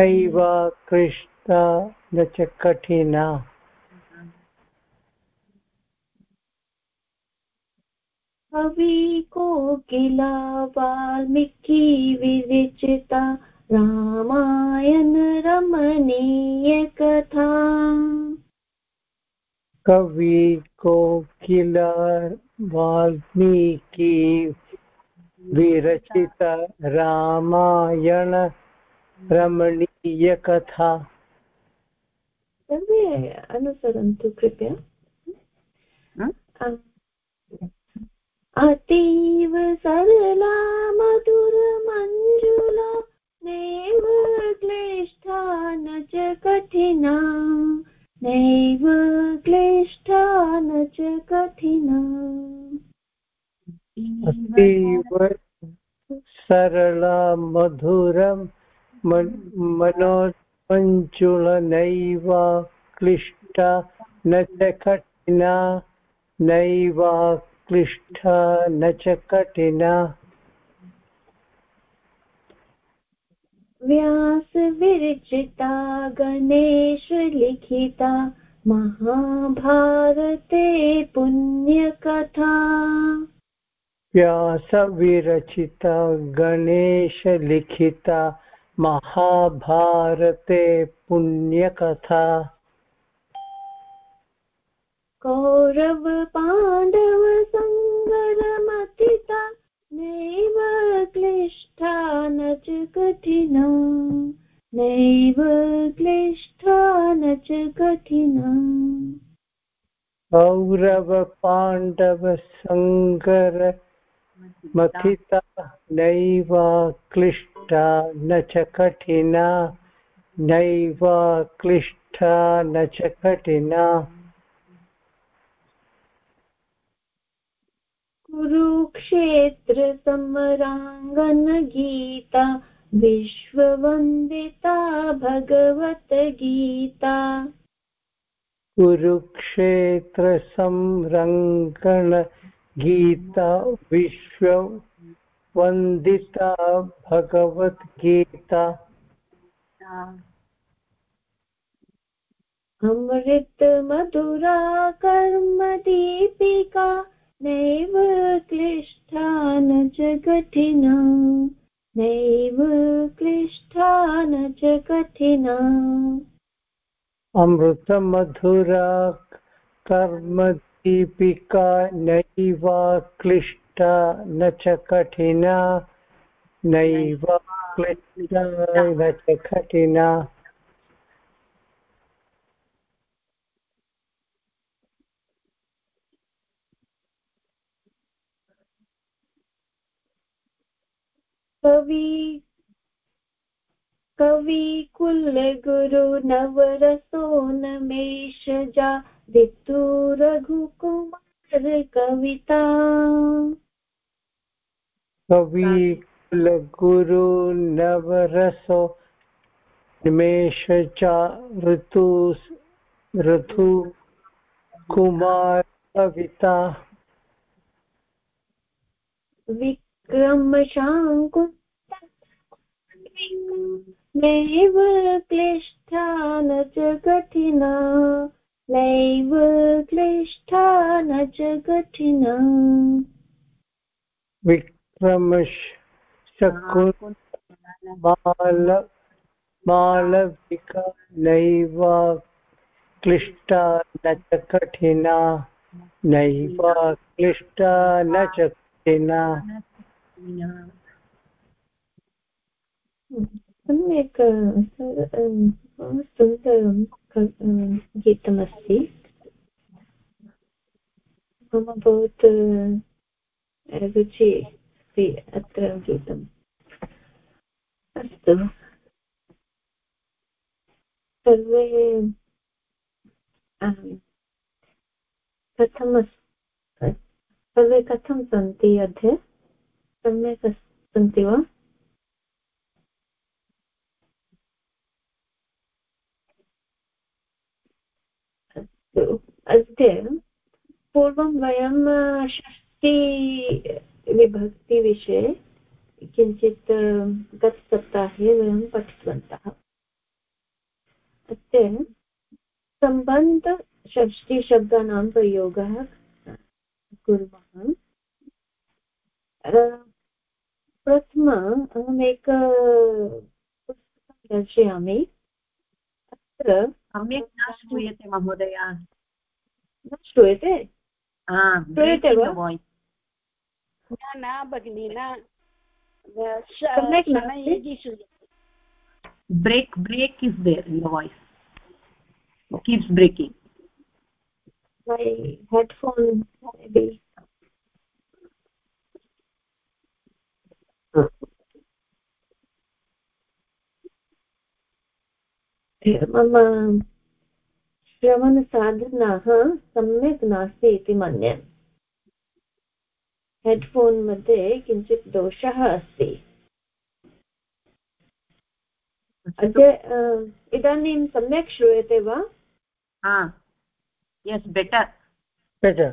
क्लिष्टा न च कठिना। कवि कोकिला वाल्मीकि विरचिता रामायण रमणीय कथा। कवि कोकिला वाल्मीकि विरचित रामायण रमणीयकथा सर्वे अनुसरन्तु कृपया। अतीव सरला मधुरमञ्जुला नैव क्लिष्टा न च कठिना। नैव क्लिष्टा न च कठिना। अतीव सरला मधुरं मनोमञ्जुलनैव क्लिष्टा न च कठिना नैव क्लिष्टा न च कठिना। व्यासविरचिता गणेशलिखिता महाभारते पुण्यकथा। व्यासविरचिता गणेशलिखिता महाभारते पुण्यकथा। कौरवपाण्डवसङ्गरमतिता नैव क्लिष्टा न च कठिना नैव क्लिष्टा न च कठिना कौरवपाण्डवसङ्गर मथिता नैव क्लिष्टा न च कठिना नैव क्लिष्टा न च कठिना। कुरुक्षेत्रसमराङ्गनगीता विश्ववन्दिता भगवद्गीता कुरुक्षेत्रसंरङ्गण गीता विश्ववन्दिता भगवद्गीता अमृतमधुरा कर्मदीपिका नैव क्लिष्टा न च कठिना नैव क्लिष्टा न च कठिना अमृतमधुरा कर्मदीपिका नैव क्लिष्टा न च कठिना नैव क्लिष्टा। न च कठिना। कवि कविकुलगुरु नवरसो नमेशजा ऋतु रघुकुमार कविता। कवि कुलगुरु नवरसो निमेष च ऋतु ऋतु कुमार कविता विक्रमशाङ्कु नैव क्लिष्टा न च कठिना। नैव क्लिष्टा न च कठिना। विक्रमश बाल मालविका नैव क्लिष्टा न च कठिना। नैव क्लिष्टा न च कठिना। सम्यक् सुन्दरं गीतमस्ति। मम बहुत रुचि अस्ति अत्र गीतम्। अस्तु। सर्वे कथम् सर्वे कथं सन्ति अद्य? सम्यक् सन्ति वा? अद्य पूर्वं वयं षष्टि विभक्तिविषये किञ्चित् गतसप्ताहे वयं पठितवन्तः। मध्ये सम्बन्धषष्टिशब्दानां प्रयोगः कुर्मः। प्रथम अहमेक पुस्तकं दर्शयामि। अत्र सम्यक् न श्रूयते महोदय न श्रूयते श्रूयते वा न भगिनि न सम्यक् break is there in the voice keeps breaking my headphone maybe मम श्रवणसाधनाः सम्यक् नास्ति इति मन्ये। हेड्फोन् मध्ये किञ्चित् दोषः अस्ति। इदानीं सम्यक् श्रूयते वा? Yes better. बेटर्।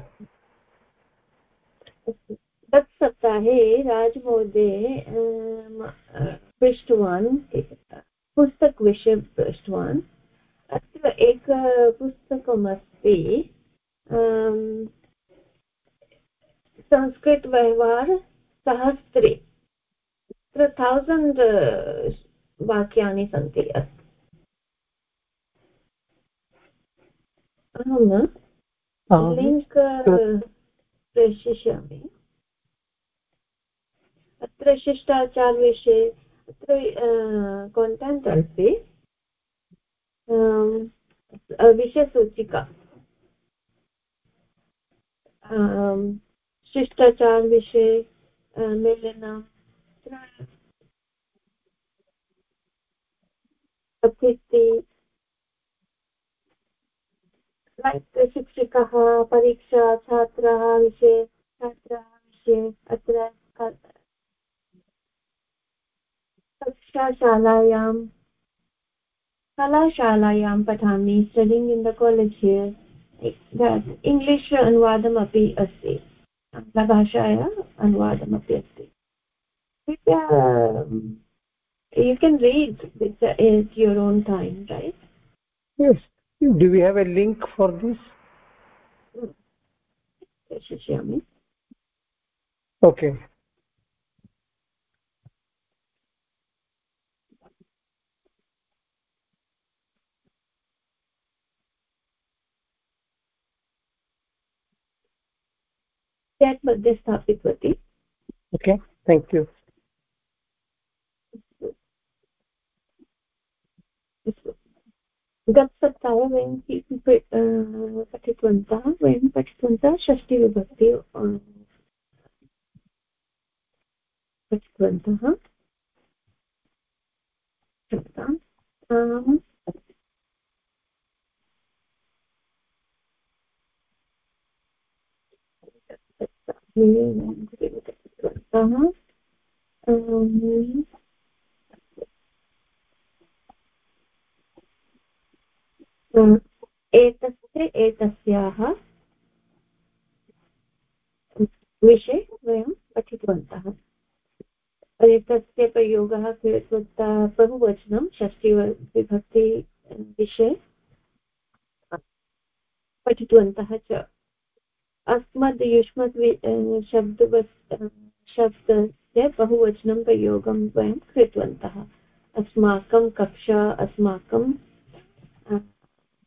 गत सप्ताहे राजमहोदये पृष्टवान् पुस्तकविषये पृष्टवान् अत्र एक पुस्तकमस्ति संस्कृतव्यवहार सहस्रे तत्र थौसण्ड् वाक्यानि सन्ति अहं लिङ्क् प्रेषयिष्यामि। अत्र शिष्टाचारविषये अत्र काण्टेण्ट् अस्ति विषयसूचिका शिष्टाचारविषये मेलनं अतिथि शिक्षकः परीक्षा छात्राः विषये छात्राः विषये अत्र कक्षाशालायां कलाशालायां पठामि studying in the college here English अनुवादमपि अस्ति आङ्ग्लभाषाया अनुवादमपि अस्ति कृपया you can read it at your own time right yes do we have a link for this प्रेषयिष्यामि okay chat मध्ये स्थापितवती okay thank you. गतसप्ताहे वयं पठितवन्तः वयं पठितवन्तः षष्टिविभक्ति पठितवन्तः एतस्य एतस्याः विषये वयं पठितवन्तः। एतस्य प्रयोगः कृतवन्तः बहुवचनं षष्टिविभक्ति विषये पठितवन्तः च। अस्मद् युष्मद् शब्दवस् शब्दस्य बहुवचनं प्रयोगं वयं कृतवन्तः। अस्माकं कक्षा, अस्माकं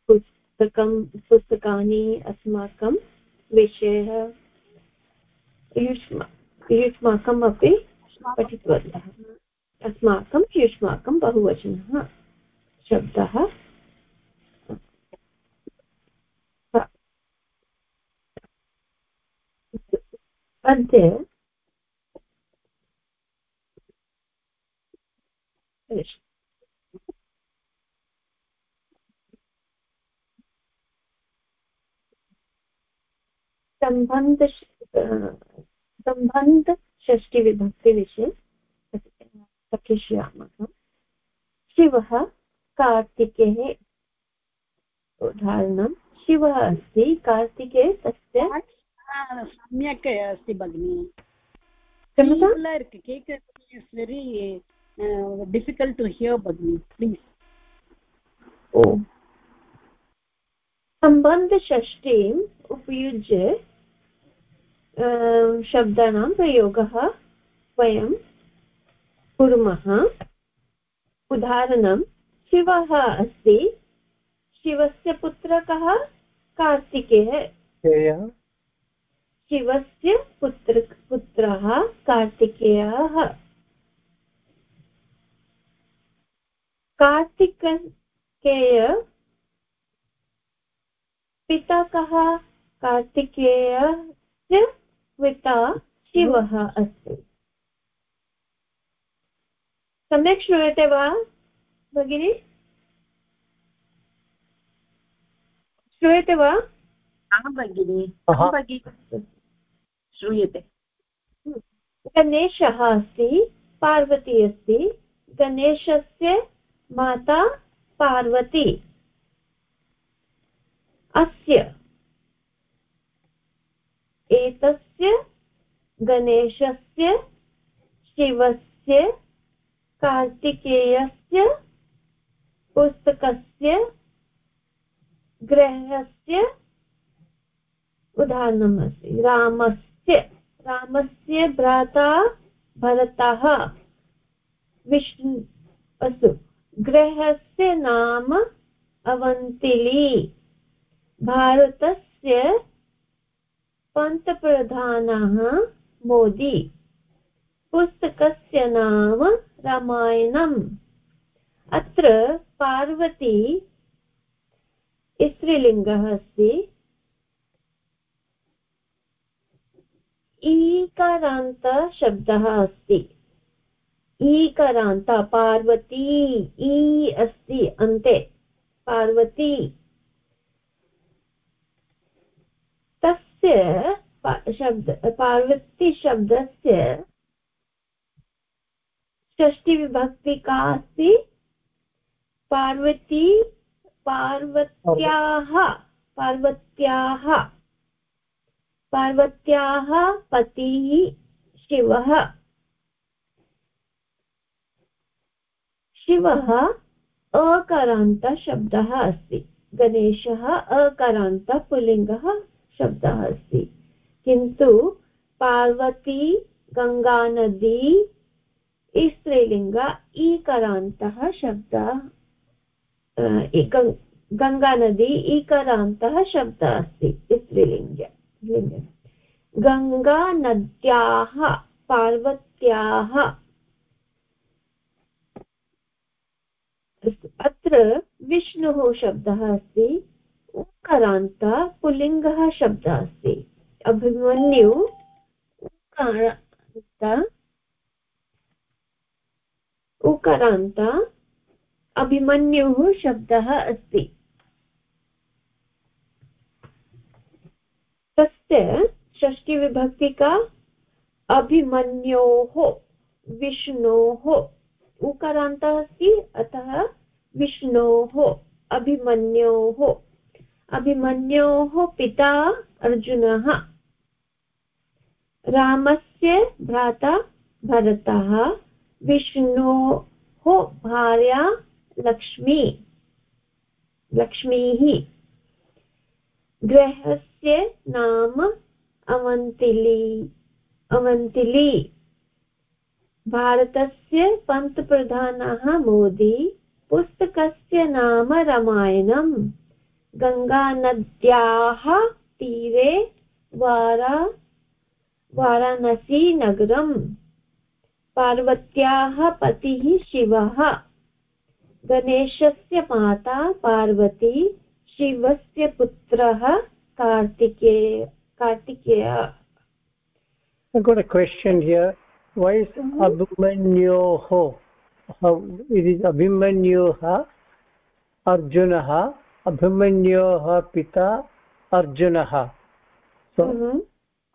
पुस्तकं, पुस्तकानि, अस्माकं विषयः युष्मा युष्माकम् अपि पठितवन्तः। अस्माकं, युष्माकं बहुवचनः शब्दः अद्य सम्बन्ध सम्बन्धषष्टिविभक्तिविषये पठिष्यामः शिवः कार्तिकेः उदाहरणं। शिवः अस्ति कार्तिके तस्य सम्यक् अस्ति भगिनि। वेरि डिफिकल्ट् टु हियर् भगिनि प्लीस् ओ सम्बन्धषष्ठीम् उपयुज्य शब्दानां प्रयोगः वयं कुर्मः। उदाहरणं शिवः अस्ति। शिवस्य पुत्रः कः कार्तिकेयः शिवस्य पुत्र पुत्रः कार्तिकेयः। कार्तिकेय पिता कः? कार्तिकेयस्य पिता शिवः अस्ति। सम्यक् श्रूयते वा भगिनि? श्रूयते वा? भगिनि। भगिनि। श्रूयते। गणेशः अस्ति, पार्वती अस्ति, गणेशस्य माता पार्वती। अस्य एतस्य गणेशस्य, शिवस्य, कार्तिकेयस्य, पुस्तकस्य गृहस्य उदाहरणम् अस्ति रामस्य रामस्य भ्राता भरतः। विष्णु, अस्तु। गृहस्य नाम अवन्तिली। भारतस्य पन्तप्रधानः मोदी। पुस्तकस्य नाम रामायणम्। अत्र पार्वती स्त्रीलिङ्गः अस्ति। ईकारान्तशब्दः अस्ति। ईकारान्त पार्वती, ई अस्ति अन्ते। पार्वती। तस्य शब्द पार्वतीशब्दस्य षष्टिविभक्ति का अस्ति। पार्वती पार्वत्याः पार्वत्याः। पार्वत्याः पतिः शिवः। शिवः अकारान्तशब्दः अस्ति। गणेशः अकारान्त पुल्लिङ्गः शब्दः अस्ति। किन्तु पार्वती, गङ्गानदी, स्त्रीलिङ्ग ईकरान्तः शब्दः गङ्गानदी ईकरान्तः शब्दः अस्ति स्त्रीलिङ्ग। गङ्गानद्याः पार्वत्याः अत्र विष्णुः शब्दः अस्ति उकारान्त पुल्लिङ्गः शब्दः अस्ति। अभिमन्यु उकारान्त उकारान्त अभिमन्युः शब्दः अस्ति। तस्य षष्टिविभक्तिका अभिमन्योः, विष्णोः। उकारान्तः अस्ति, अतः विष्णोः, अभिमन्योः। अभिमन्योः पिता अर्जुनः। रामस्य भ्राता भरतः। विष्णोः भार्या लक्ष्मी। लक्ष्मीः। गृहस्य नाम अवन्तिली अवन्तिली भारतस्य पन्तप्रधानः मोदी, पुस्तकस्य नाम रामायणम्। गङ्गानद्याः तीरे वारा वाराणसीनगरम् पार्वत्याः पतिः शिवः। गणेशस्य माता पार्वती, शिवस्य पुत्रः Kartikeya Kartikeya I got a question here. Why is mm -hmm. Abhimanyoho? How it is Abhimanyoha, Arjunaha, Abhimanyoha Pita, Arjunaha. So mm -hmm.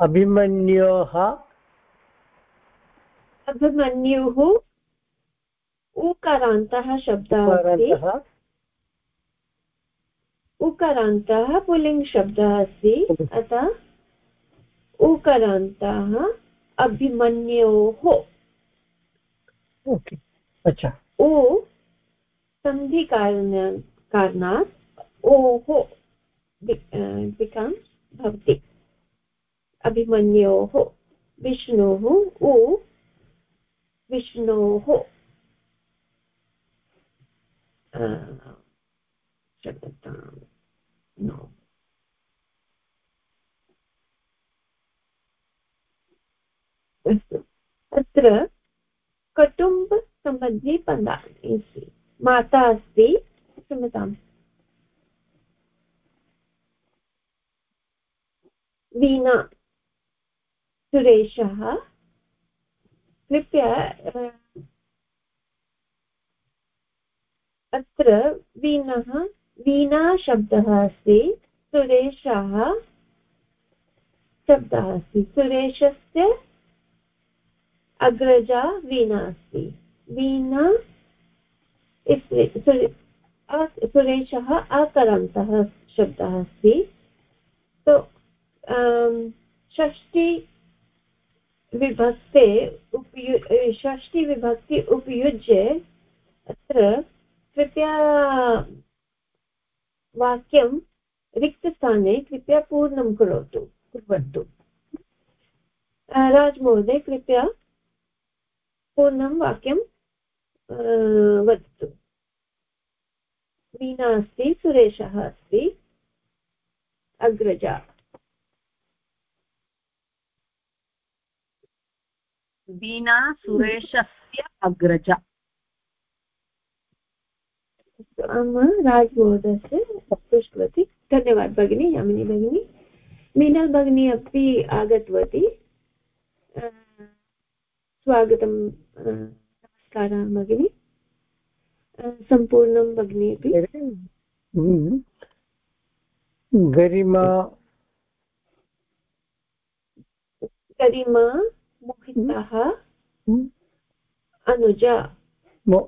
Abhimanyoha अभिमन्युः उकारान्तः शब्दः उकारान्तः पुल्लिङ्गशब्दः अस्ति। अतः उकारान्तः अभिमन्योः। ओके अच्छा। ओ सन्धिकारण कारणात् ओः बिकम्स् भवति। अभिमन्योः विष्णुः उ विष्णोः। क्षम्यतां अस्तु अत्र कटुम्बसम्बन्धी पदानि माता अस्ति क्षम्यताम्। वीणा सुरेशः कृपया अत्र वीणः वीणाशब्दः अस्ति, सुरेशः शब्दः अस्ति। सुरेशस्य अग्रजा वीणा अस्ति। वीणा सुरेशः अकरन्तः शब्दः अस्ति। तो षष्टि विभक्ते उपयु षष्टिविभक्ति उपयुज्य अत्र कृपया वाक्यं रिक्तस्थाने कृपया पूर्णं करोतु, कुर्वन्तु। राजमहोदय, कृपया पूर्णं वाक्यं वदतु। वीणा अस्ति, सुरेशः अस्ति, अग्रजा। वीणा सुरेशस्य अग्रजा। राजमहोदयस्य पृष्टवती धन्यवादः भगिनी यामिनी भगिनी। मीनल् भगिनी अपि आगतवती। स्वागतं नमस्कारः भगिनि। सम्पूर्णं भगिनी अपि। हम्म। गरिमा। गरिमा मोहितः हम्म। अनुजा। मो-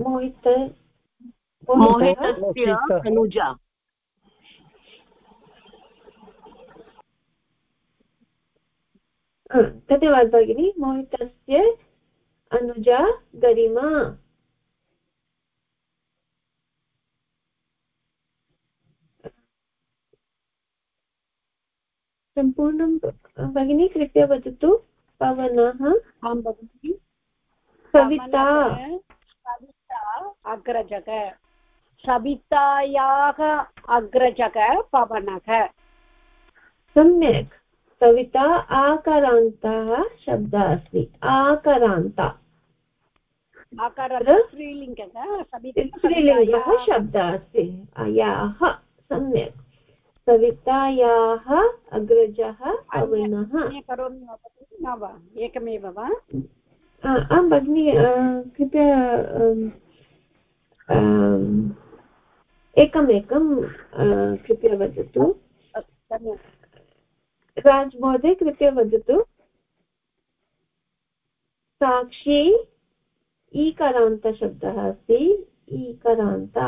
मोहित मोहितस्य अनुजा धन्यवादः भगिनी मोहितस्य अनुजा गरिमा सम्पूर्णं भगिनी कृपया वदतु पवनः आं भगिनि सविता सविता अग्रजक सवितायाः अग्रजक पवनः। सम्यक्। सविता आकारान्तः शब्दः अस्ति आकारान्ता आकारः स्त्रीलिङ्गः शब्दः अस्ति याः सम्यक्। सवितायाः अग्रजः पवनः। एकमेव वा? आं भगिनि कृपया एकमेकं कृपया वदतु। राज महोदय कृपया वदतु। साक्षी ईकारान्तशब्दः अस्ति। ईकारान्त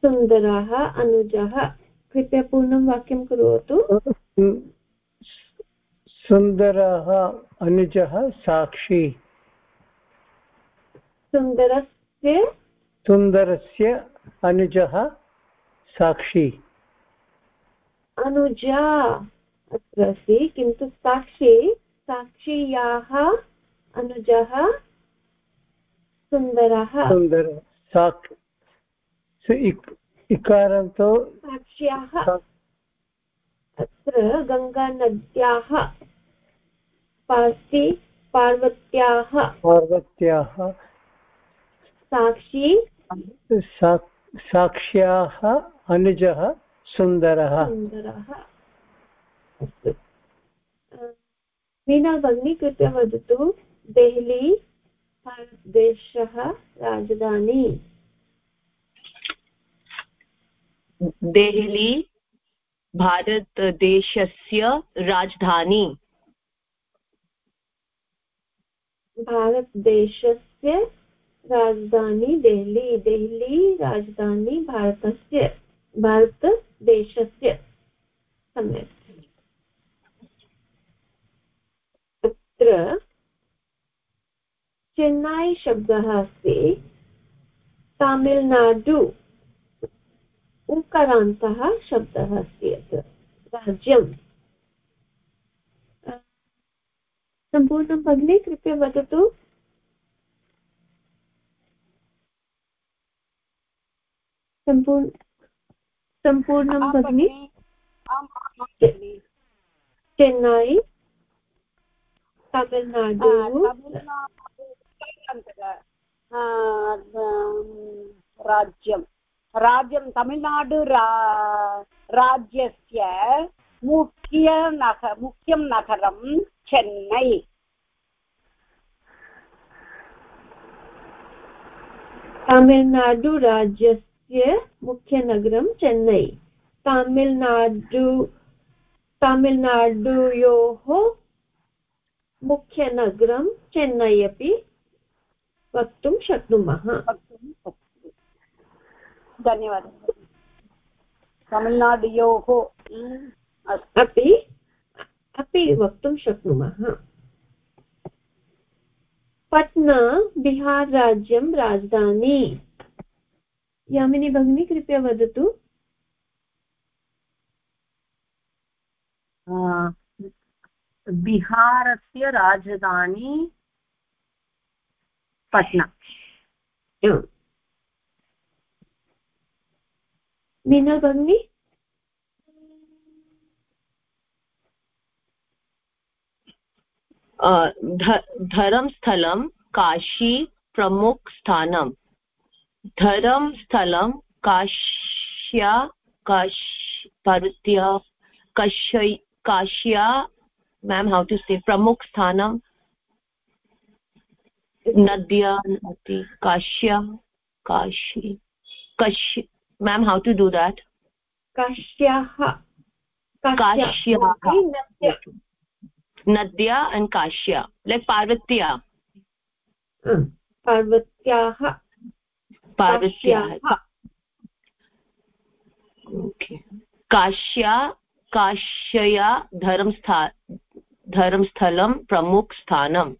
सुन्दरः अनुजः। कृपया पूर्णं वाक्यं करोतु सुन्दरः अनुजः साक्षी। सुन्दरस्य? सुन्दरस्य अनुजः साक्षी। अनुजा अत्र अस्ति किन्तु साक्षी साक्षीयाः अनुजः सुन्दरः। सुन्दर साक् इकारान्तो। साक्ष्याः। अत्र गङ्गानद्याः पार्वत्याः। पार्वत्याः। साक्षी साक्ष्याः अनुजः सुन्दरः। सुन्दरः। अस्तु। मीना भगिनी कृपया वदतु देहली भारतदेशः राजधानी। देहली भारतदेशस्य राजधानी। भारतदेशस्य राजधानी देहली देहली राजधानी भारतस्य, भारतदेशस्य। सम्यक्। अत्र चेन्नै शब्दः अस्ति। तामिल्नाडु उकारान्तः शब्दः अस्ति अत्र राज्यं सम्पूर्णं भगिनी, कृपया वदतु। सम्पूर्ण सम्पूर्णं भगिनि? चेन्नै तमिल्नाडु। राज्यं। राज्यं तमिल्नाडु राज्यस्य मुख्यनग मुख्यं नगरं चेन्नै तमिल्नाडुराज्यस्य मुख्यनगरं चेन्नै तमिल्नाडु तमिल्नाडुयोः मुख्यनगरं चेन्नै अपि वक्तुं शक्नुमः। धन्यवादः। तमिल्नाडुयोः अपि अपि वक्तुं शक्नुमः। पट्ना बिहार राज्यं राजधानी। यामिनी भगिनी कृपया वदतु। बिहारस्य राजधानी पट्ना। मीना भगिनी? धर्मस्थलं काशी प्रमुख स्थानम् धर्मस्थलं काश्या काश पर्वत्या कश्य काश्या मैम हाउ टू से प्रमुख स्थानम नद्या नदी काश्या Kashi कश्य ma'am how to do that काश्याः काश्याः नद्या. and kashya like parvatya पार्वत्याः काश्या काश्यया धर्मस्था धर्मस्थलं प्रमुख स्थानम्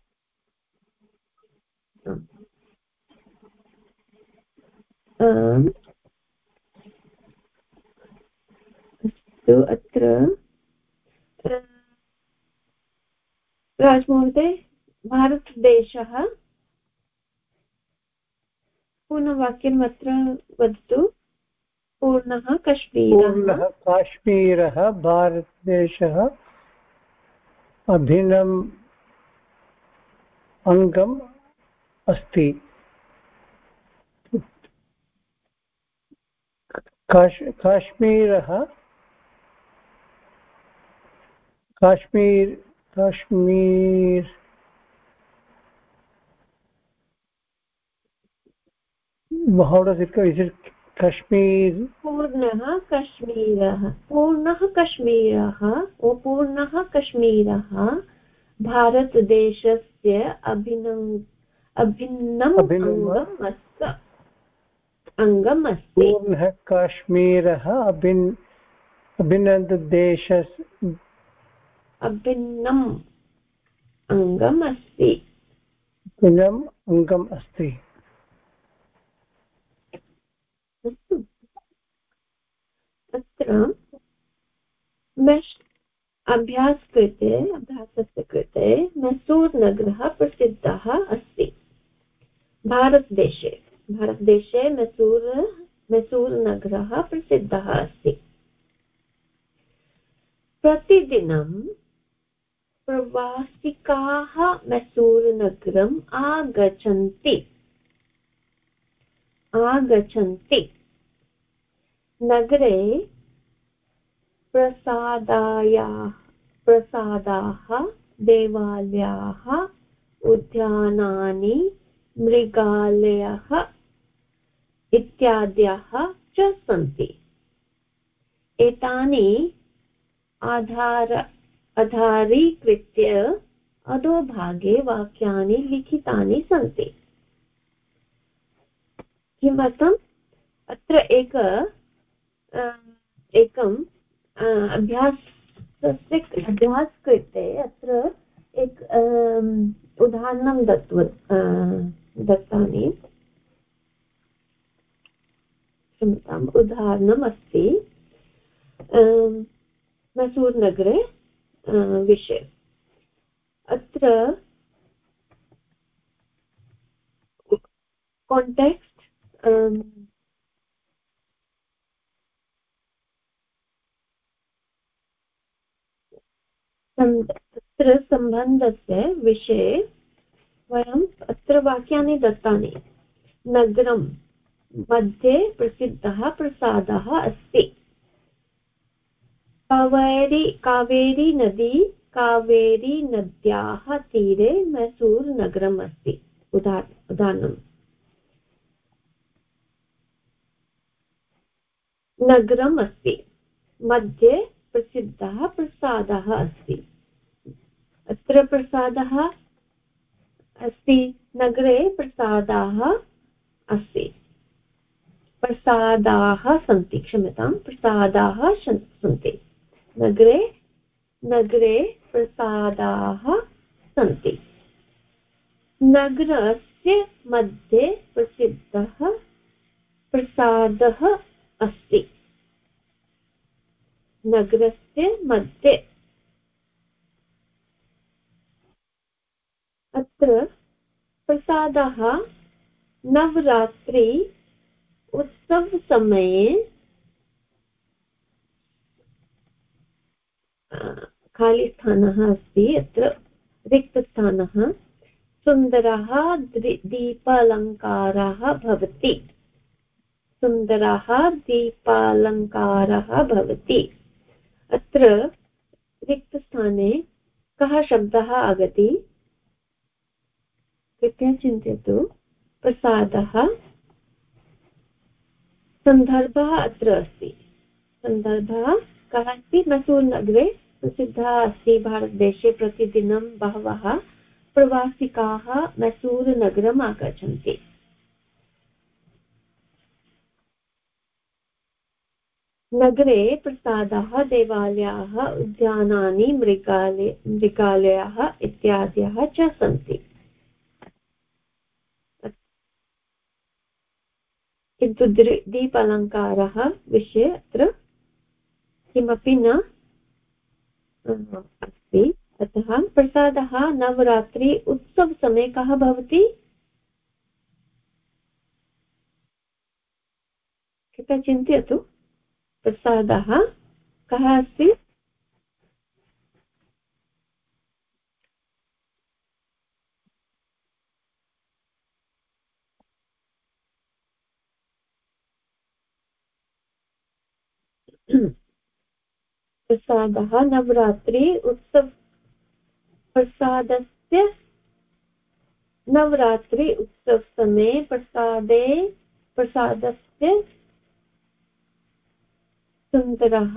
अस्तु अत्र राजमहोदय भारतदेशः। पुनः वाक्यम् अत्र वदतु। पूर्णः कश्मीरः। काश्मीरः भारतदेशः। अभिन्नम् अङ्गम् अस्ति। काश्मीरः। Kashmir Kashmir. How does it is it kashmir पूर्णः कश्मीरः पूर्णः कश्मीरः पूर्णः कश्मीरः भारतदेशस्य अभिन्नम् अभिन्नम्। अङ्गम् अङ्गम् अस्ति पूर्णः काश्मीरः अभिन् अभिनन्ददेश अभिन्नम् अङ्गम् अस्ति अङ्गम् अस्ति अत्र मेश् अभ्यास कृते अभ्यासस्य कृते मैसूर् नगरः प्रसिद्धः अस्ति भारतदेशे भारतदेशे मैसूर् मैसूर् नगरः प्रसिद्धः अस्ति प्रतिदिनं प्रवासिकाः मैसूरुनगरम् आगच्छन्ति आगच्छन्ति। नगरे प्रसादायाः प्रसादाः, देवालयाः, उद्यानानि, मृगालयः इत्याद्याः च सन्ति। एतानि आधार आधारीकृत्य अधोभागे वाक्यानि लिखितानि सन्ति। किमर्थम्? अत्र एक एकम् अभ्यासस्य अभ्यास कृते अत्र एक उदाहरणं दत्व दत्तानि। क्षम्यताम्, उदाहरणम् अस्ति मैसूर् नगरे विषये। अत्र काण्टेक्स्ट् तत्र सम्बन्धस्य विषये वयम् अत्र वाक्यानि दत्तानि। नगरं मध्ये प्रसिद्धः प्रसादः अस्ति। कावेरी कावेरी नदी, कावेरी नद्याः तीरे मैसूर् नगरम् अस्ति। उदाह उदाहरणम्। नगरम् अस्ति मध्ये प्रसिद्धः प्रसादः अस्ति। अत्र प्रसादः अस्ति, नगरे प्रसादाः अस्ति। प्रसादाः सन्ति, क्षम्यतां, प्रसादाः सन्ति। नगरे नगरे प्रसादाः सन्ति। नगरस्य मध्ये प्रसिद्धः प्रसादः अस्ति। नगरस्य मध्ये। अत्र प्रसादः नवरात्रि उत्सवसमये खालिस्थानः अस्ति। अत्र रिक्तस्थानः। सुन्दरः दीपालङ्कारः भवति। सुन्दरः, दीपालङ्कारः भवति। अत्र रिक्तस्थाने कः शब्दः आगति? कृपया चिन्तयतु। प्रसादः। सन्दर्भः अत्र अस्ति। सन्दर्भः कः अस्ति? मैसूरुनगरे प्रसिद्धः अस्ति भारतदेशे प्रतिदिनं बहवः प्रवासिकाः मैसूरुनगरम् आगच्छन्ति। नगरे प्रसादाः, देवालयाः, उद्यानानि, मृगालय, मृगालयाः इत्यादयः च सन्ति। किन्तु दीपालङ्कारः विषये अत्र किमपि न अस्ति। अतः प्रसादः नवरात्रि उत्सवसमये कः भवति? कृपया चिन्तयतु। प्रसादः? कः अस्ति? प्रसादः नवरात्रि उत्सव प्रसादस्य नवरात्रि उत्सवसमये प्रसादे प्रसादस्य सुन्दरः।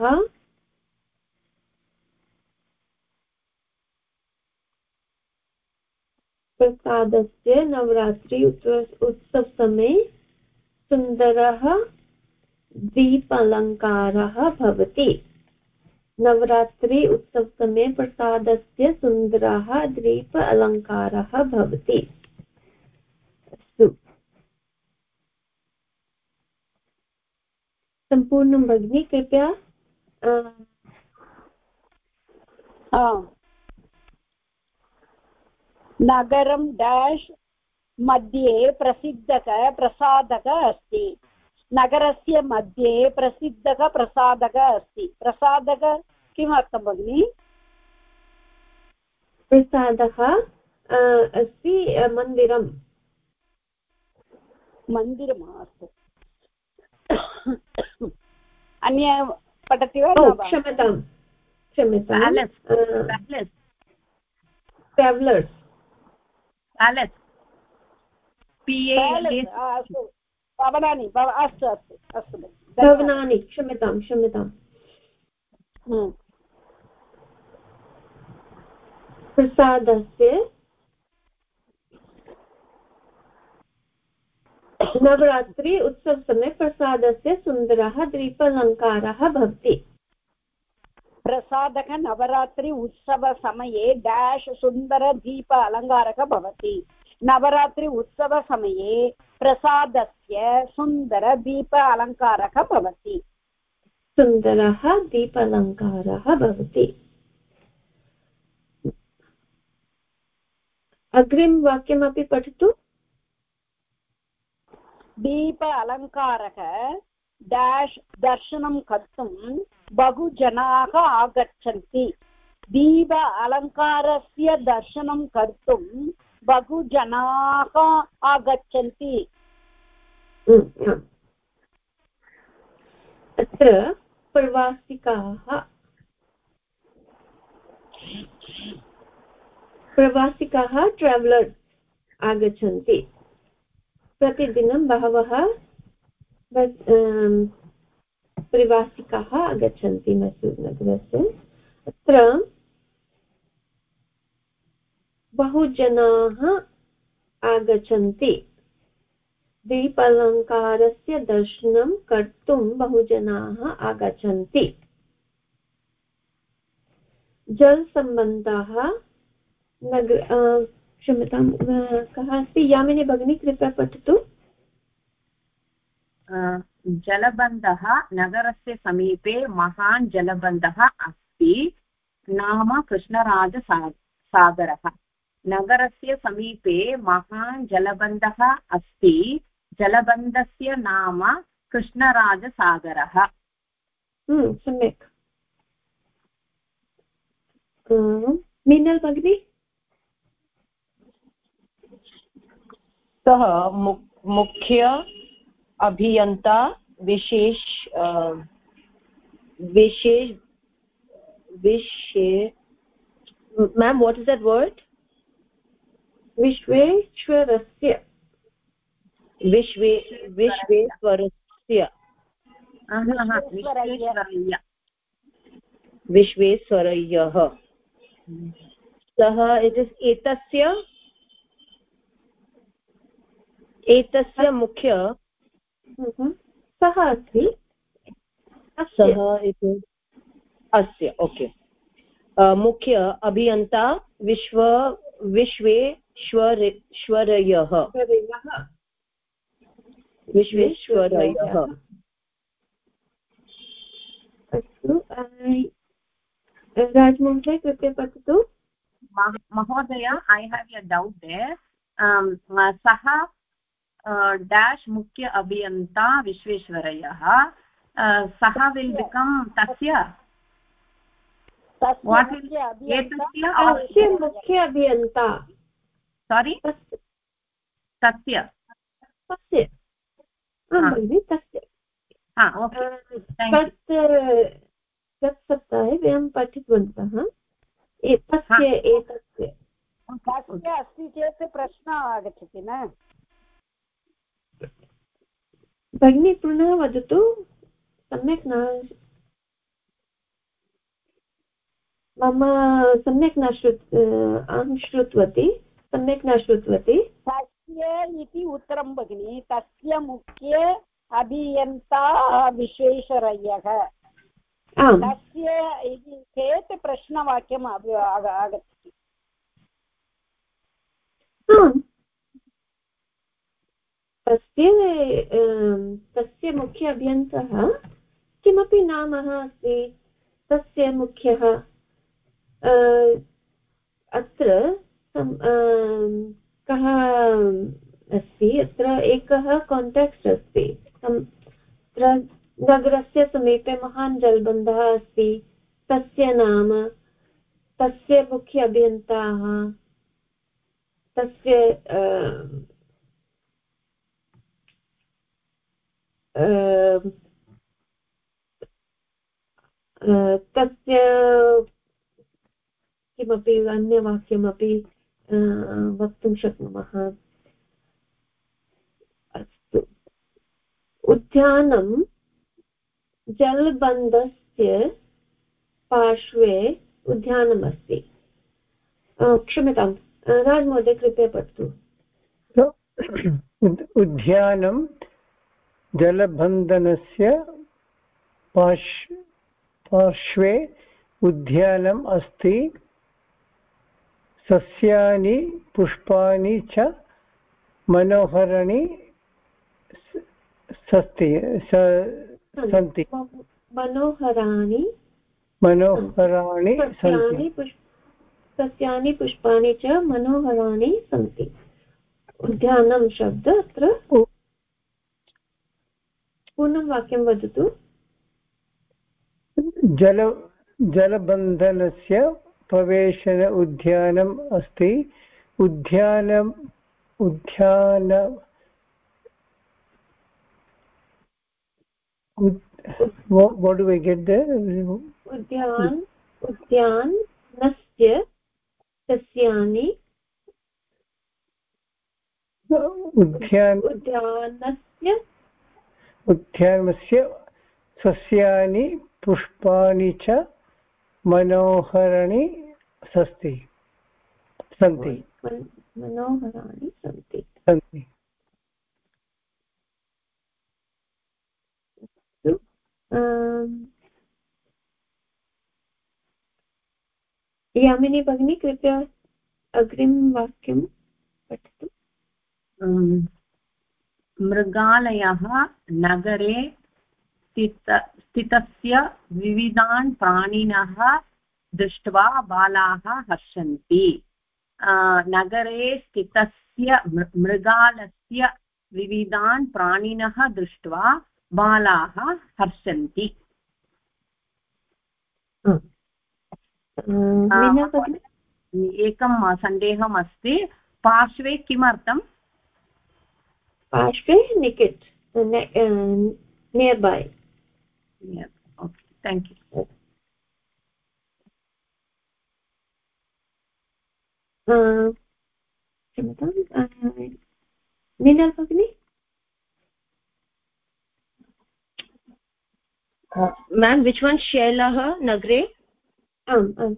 प्रसादस्य नवरात्रि उत्सवसमये सुन्दरः दीपालङ्कारः भवति। नवरात्रि उत्सवसमये प्रसादस्य सुन्दरः द्वीप अलङ्कारः भवति अस्तु सम्पूर्णं भगिनि कृपया नगरं डेश् मध्ये प्रसिद्धः प्रसादः अस्ति। नगरस्य मध्ये प्रसिद्धः प्रसादः अस्ति। प्रसादः किमर्थं भगिनि? प्रसादः अस्ति मन्दिरं मन्दिरम् अस्तु। अन्य पठति वा क्षम्यतां भवनानि अस्तु अस्तु अस्तु भवनानि क्षम्यतां क्षम्यताम् हम्म। प्रसादस्य नवरात्रि उत्सवसमये प्रसादस्य सुन्दरः दीपालङ्कारः भवति। प्रसादः नवरात्रि उत्सवसमये डेश् सुन्दरदीप अलङ्कारः भवति। नवरात्रि उत्सवसमये प्रसादस्य सुन्दरदीप अलङ्कारः भवति। सुन्दरः दीपालङ्कारः भवति। अग्रिमवाक्यमपि पठतु। दीप अलङ्कारः डाश् दर्शनं कर्तुं बहुजनाः आगच्छन्ति। दीप अलङ्कारस्य दर्शनं कर्तुं बहुजनाः आगच्छन्ति। अत्र प्रवासिकाः प्रवासिकाः ट्रावेलर्स् आगच्छन्ति। प्रतिदिनं बहवः प्रवासिकाः आगच्छन्ति मैसूरुनगरस्य अत्र बहुजनाः आगच्छन्ति। दीपालङ्कारस्य दर्शनं कर्तुं बहुजनाः आगच्छन्ति। जलसम्बन्धाः नगर क्षम्यतां कः अस्ति? यामिनी भगिनी कृपया पठतु। जलबन्धः नगरस्य समीपे महान् जलबन्धः अस्ति नाम कृष्णराजसागरः। नगरस्य समीपे महान् जलबन्धः अस्ति जलबन्धस्य नाम कृष्णराजसागरः। हम्म, सम्यक्। मीनल् भगिनी? सः मुख्य अभियन्ता विशेष विशेष विशे ma'am what is that word विश्वेश्वरस्य विश्वे विश्वेश्वरस्य। विश्वेश्वरय्यः। सः इट् इस् एतस्य एतस्य मुख्य। सः अस्ति? सः इति। अस्य ओके। मुख्य अभियन्ता विश्व विश्वेश्वरेश्वरयः विश्वेश्वरयः अस्तु राजमहोदय कृपया पठतु। महोदय ऐ हेव् ए डौट् सः डाश् मुख्य अभियन्ता विश्वेश्वरय्यः सः विल् बिकम् तस्य? एतस्य मुख्य अभियन्ता सारि तस्य। वयं पठितवन्तः। तस्य एतस्य। अस्ति चेत् प्रश्नः आगच्छति न? भगिनी पुनः वदतु सम्यक् न मम सम्यक् न श्रु अहं श्रुतवती सम्यक् न श्रुतवती। तस्य इति उत्तरं भगिनि तस्य मुख्य अभियन्ता विश्वेश्वरय्यः तस्य इति चेत् प्रश्नवाक्यम् आगच्छति। तस्य तस्य मुख्य अभ्यन्तः किमपि नाम अस्ति तस्य मुख्यः अत्र कः अस्ति, अत्र एकः काण्टेक्स्ट् अस्ति अत्र नगरस्य समीपे महान् जलबन्धः अस्ति, तस्य नाम, तस्य मुख्य अभियन्ताः तस्य तस्य किमपि अन्यवाक्यमपि वक्तुं शक्नुमः? अस्तु। उद्यानं जलबन्धस्य पार्श्वे उद्यानमस्ति। क्षम्यतां राजमहोदय, कृपया पठतु। उद्यानं जलबन्धनस्य पार्श् पार्श्वे उद्यानम् अस्ति। सस्यानि पुष्पाणि च मनोहराणि सस्ति सन्ति। मनोहराणि? मनोहराणि सन्ति। सस्यानि पुष्पाणि च मनोहराणि सन्ति। उद्यानं शब्द अत्र। पूर्णं वाक्यं वदतु। जल जलबन्धनस्य प्रवेशन उद्यानम् अस्ति। उद्यानम् उद्यान what, what do I get there? उद्यान उद्यानस्य सस्यानि। उद्यान उद्यानस्य उद्यानस्य सस्यानि पुष्पाणि च मनोहराणि सस्ति सन्ति। मनोहराणि सन्ति। सन्ति। यामिनी भगिनी कृपया अग्रिमं वाक्यं पठतु मृगालयः नगरे स्थित स्थितस्य विविधान् प्राणिनः दृष्ट्वा बालाः हर्षन्ति। नगरे स्थितस्य मृगालस्य विविधान् प्राणिनः दृष्ट्वा बालाः हर्षन्ति। एकं सन्देहम् अस्ति पार्श्वे किमर्थं पार्श्वे निकिट् near by okay thank you क्षम्यतां मीना भगिनी मेम् विच् वन् शैलः नगरे आम् आम्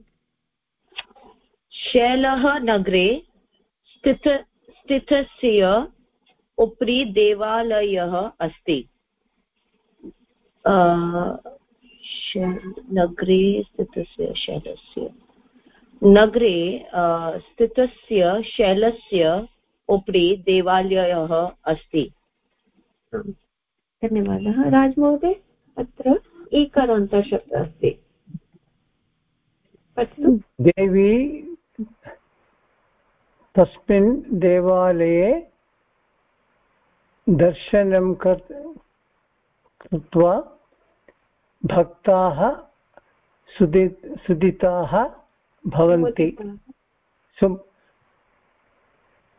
शैलः नगरे स्थित स्थितस्य उपरि देवालयः अस्ति। नगरे स्थितस्य शैलस्य। नगरे स्थितस्य शैलस्य उपरि देवालयः अस्ति। धन्यवादः। राजमहोदय अत्र ईकारान्तशब्दः अस्ति। देवी तस्मिन् देवालये दर्शनं कर्- कृत्वा भक्ताः सुदि सुदिताः भवन्ति। सु-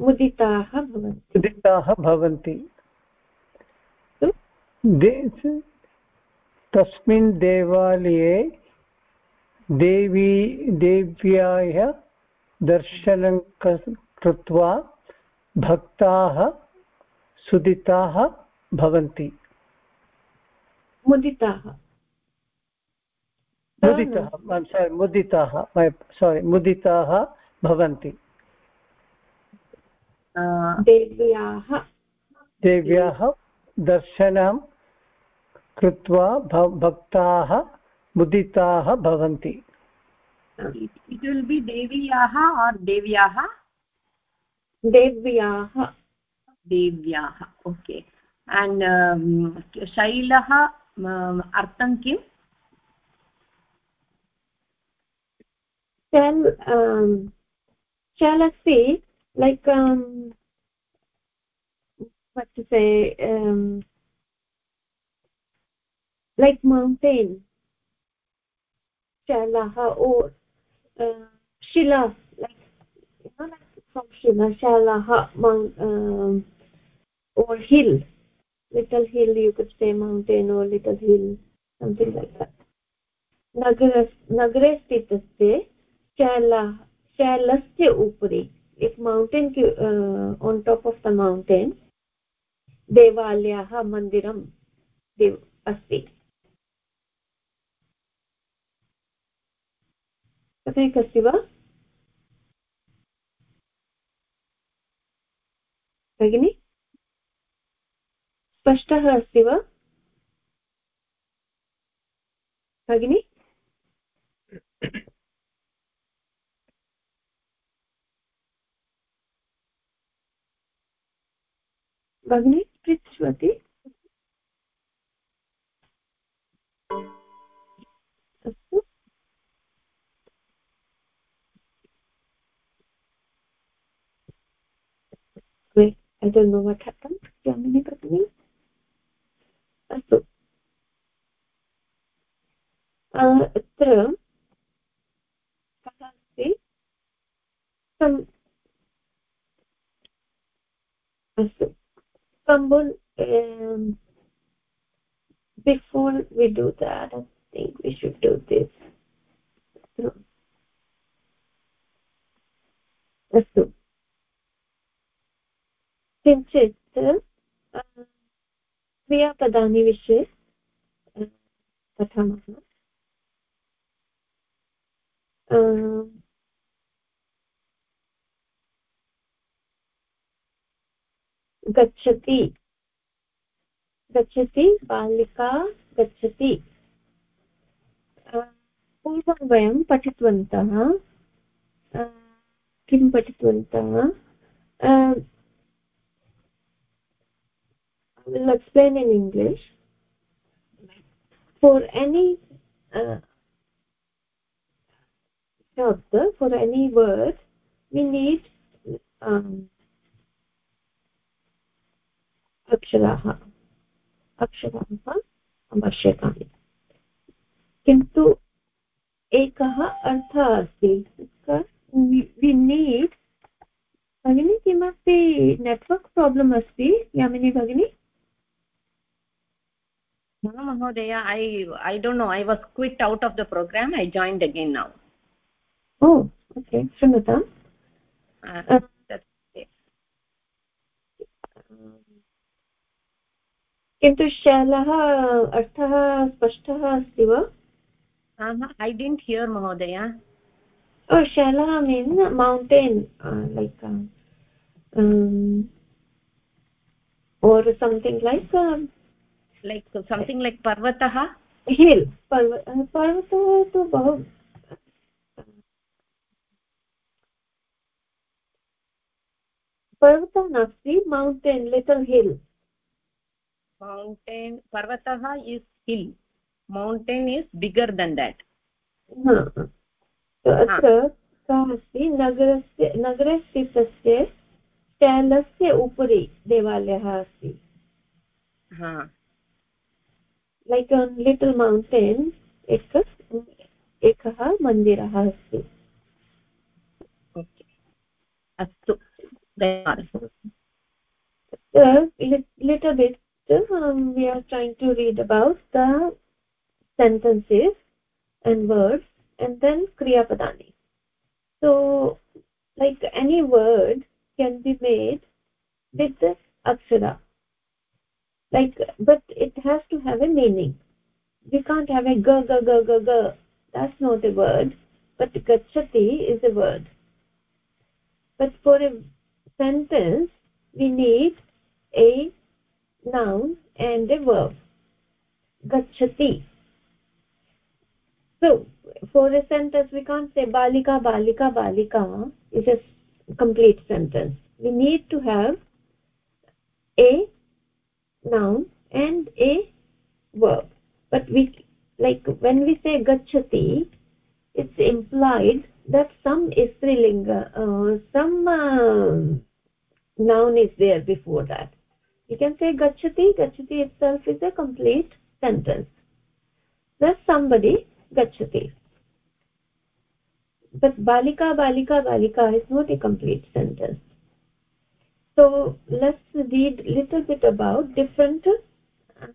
मुदिताः भवन्ति। सुदिताः भवन्ति। तस्मिन् देवालये देवी देव्याः दर्शनं कृत्वा भक्ताः सुदिताः भवन्ति। मुदिताः। मुदिताः सारि मुदिताः सारि मुदिताः भवन्ति। देव्याः। देव्याः दर्शनं कृत्वा भक्ताः मुदिताः भवन्ति। इट् विल् बि देवीयाः आर् देव्याः? देव्याः। देव्याः ओके अण्ड् शैलः um, अर्थं किम् shall um, shall I say like um, what to say um, like mountain shalaha or uh, shila like you know like from shila shalaha mount um, or hill little hill you could say mountain or little hill something like that नगर नगरे स्थितस्य शैला शैलस्य उपरि एक mountain on top of the mountain देवालयः मन्दिरं देव अस्ति सम्यक् अस्ति वा भगिनि स्पष्टः अस्ति वा? भगिनि? भगिनि पृच्छति अस्तु। एतद् मम छात्रं भगिनि भगिनी अस्तु अत्र कः अस्ति अस्तु Kambun, um, before we do that, I think we should do this. अस्तु किञ्चित् क्रियापदानि विषये पठामः। गच्छति। गच्छति बालिका गच्छति। पूर्वं वयं पठितवन्तः। किं पठितवन्तः? Will explain in english. For any uh, for any word we need um, अक्षराः अक्षराः आवश्यकानि किन्तु एकः अर्थः वि नीड् भगिनी किमस्ति नेट्वर्क् प्राब्लम् अस्ति यामिनी भगिनी? no mahodaya i i don't know i was quit out of the program i joined again now oh okay shrumata uh, uh, किन्तु शैलः अर्थः स्पष्टः अस्ति वा ऐ डिण्ट् हियर् महोदय शैलः mean mountain like or something like uh, like something like like something like पर्वतः hill पर्वतः तु बहु पर्वतः नास्ति मौण्टेन् लिटल् हिल् मौण्टेन् पर्वतः is hill mountain is bigger than that अस्ति नगरस्य नगरे स्थितस्य तैलस्य उपरि देवालयः अस्ति लैक् लिटल् मौण्टेन् एक एकः मन्दिरः अस्ति अस्तु little bit um, we are trying to read about the sentences and words and then kriya padani so like any word can be made with this akshara like but it has to have a meaning. We can't have a ga ga ga ga ga that's not a word. But gachati is a word. But for a sentence we need a noun and a verb. Gachati so for a sentence we can't say balika balika balika is a complete sentence. We need to have a noun and a verb. But we like when we say gachati it's implied that some strilinga uh, some uh, noun is there before that. You can say gachati gachati itself is a complete sentence. Thus somebody gachati but balika balika balika is not a complete sentence so let's read little bit about different uh,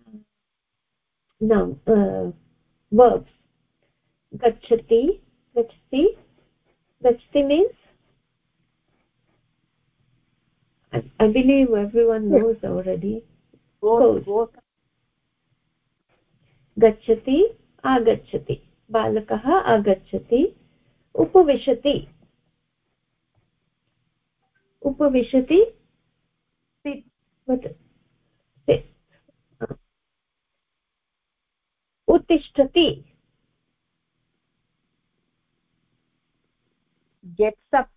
noun uh, verbs gachati gachati gachati means I, I believe everyone knows already goes गच्छति आगच्छति बालकः आगच्छति उपविशति उपविशति उत्तिष्ठति gets up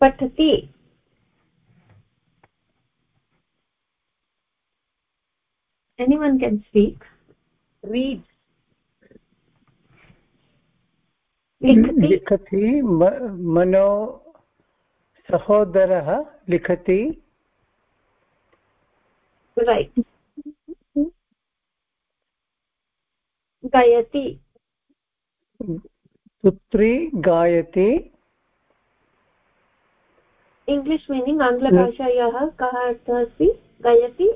पठति anyone can speak read लिखति मनो सहोदरः लिखति। गायति। पुत्री गायति। इङ्ग्लिश् मीनिङ्ग् आङ्ग्लभाषायाः कः अर्थः अस्ति? गायति।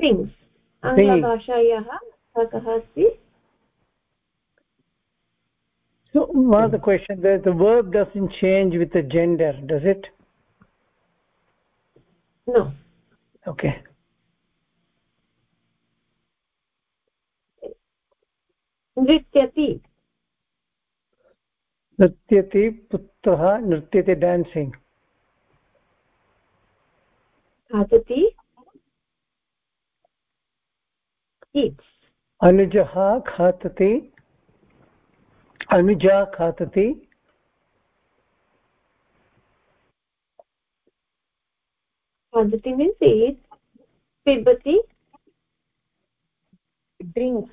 सिङ्ग्स् आङ्ग्लभाषायाः कः अस्ति? So one of the questions that the verb doesn't change with the gender, does it? No. Okay. नृत्यति नृत्यति पुत्रः नृत्यते डान्सिङ्ग् खादति eats अनुजः खादति अनुजा खादति खादति मीन्स् पिबति drinks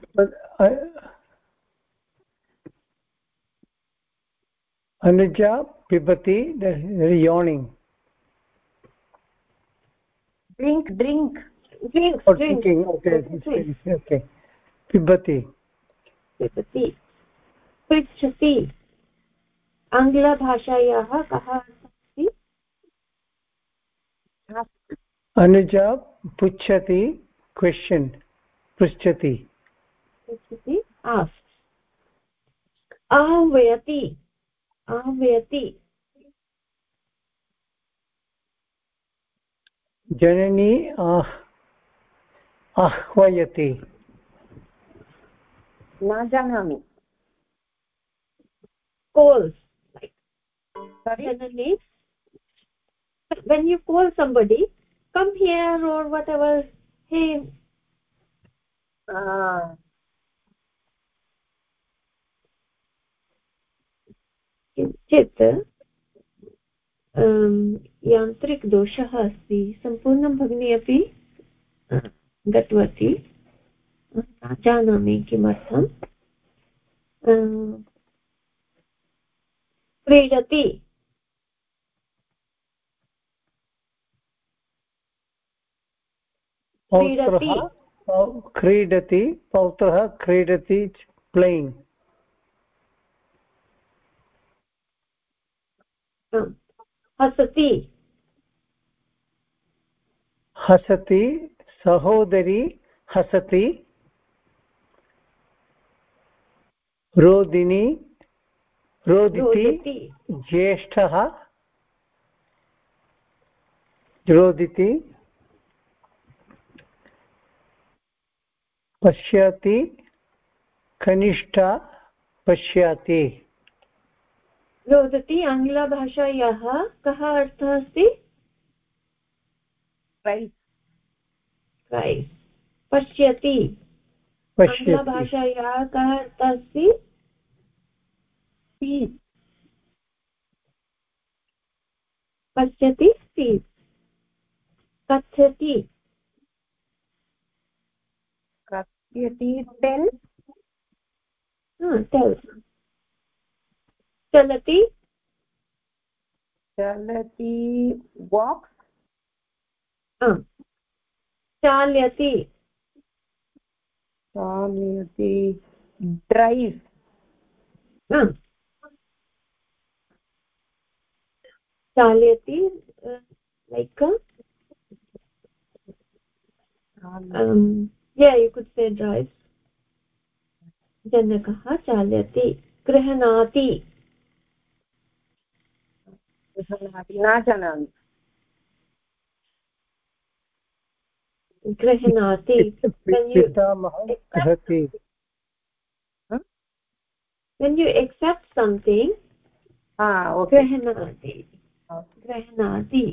अनुजा पिबति drinking okay drinks. okay पिबति पिबति पृच्छति। आङ्ग्लभाषायाः कः अस्ति? अनुजा पृच्छति क्वशन् पृच्छति। पृच्छति आह्वयति आह्वयति। जननी आह् आह्वयति। न जानामि। Calls like sorry generally when you call somebody come here or whatever hey Ah, किञ्चित् यान्त्रिकदोषः अस्ति सम्पूर्णं भगिनी अपि अ, गतवती न जानामि किमर्थम् अ, क्रीडति क्रीडति पौत्रः क्रीडति प्लेयिङ्ग् हसति। हसति सहोदरी हसति। रोदिनी रोदिति ज्येष्ठः। रोदिति। पश्यति। कनिष्ठा पश्यति। रोदति आङ्ग्लभाषायाः कः अर्थः अस्ति? पश्यति। आङ्ग्लभाषायाः कः अर्थः अस्ति? पश्यति sees कथ्यति kasyati tell tells चलति walks हा, चाल्यति चालयति drive चालयति like um, yeah you could say drives जनकः चालयति गृह्णाति न जानामि गृह्णाति when you पितामहः गृहति when you accept something हा ओके गृह्णाति गृह्णाति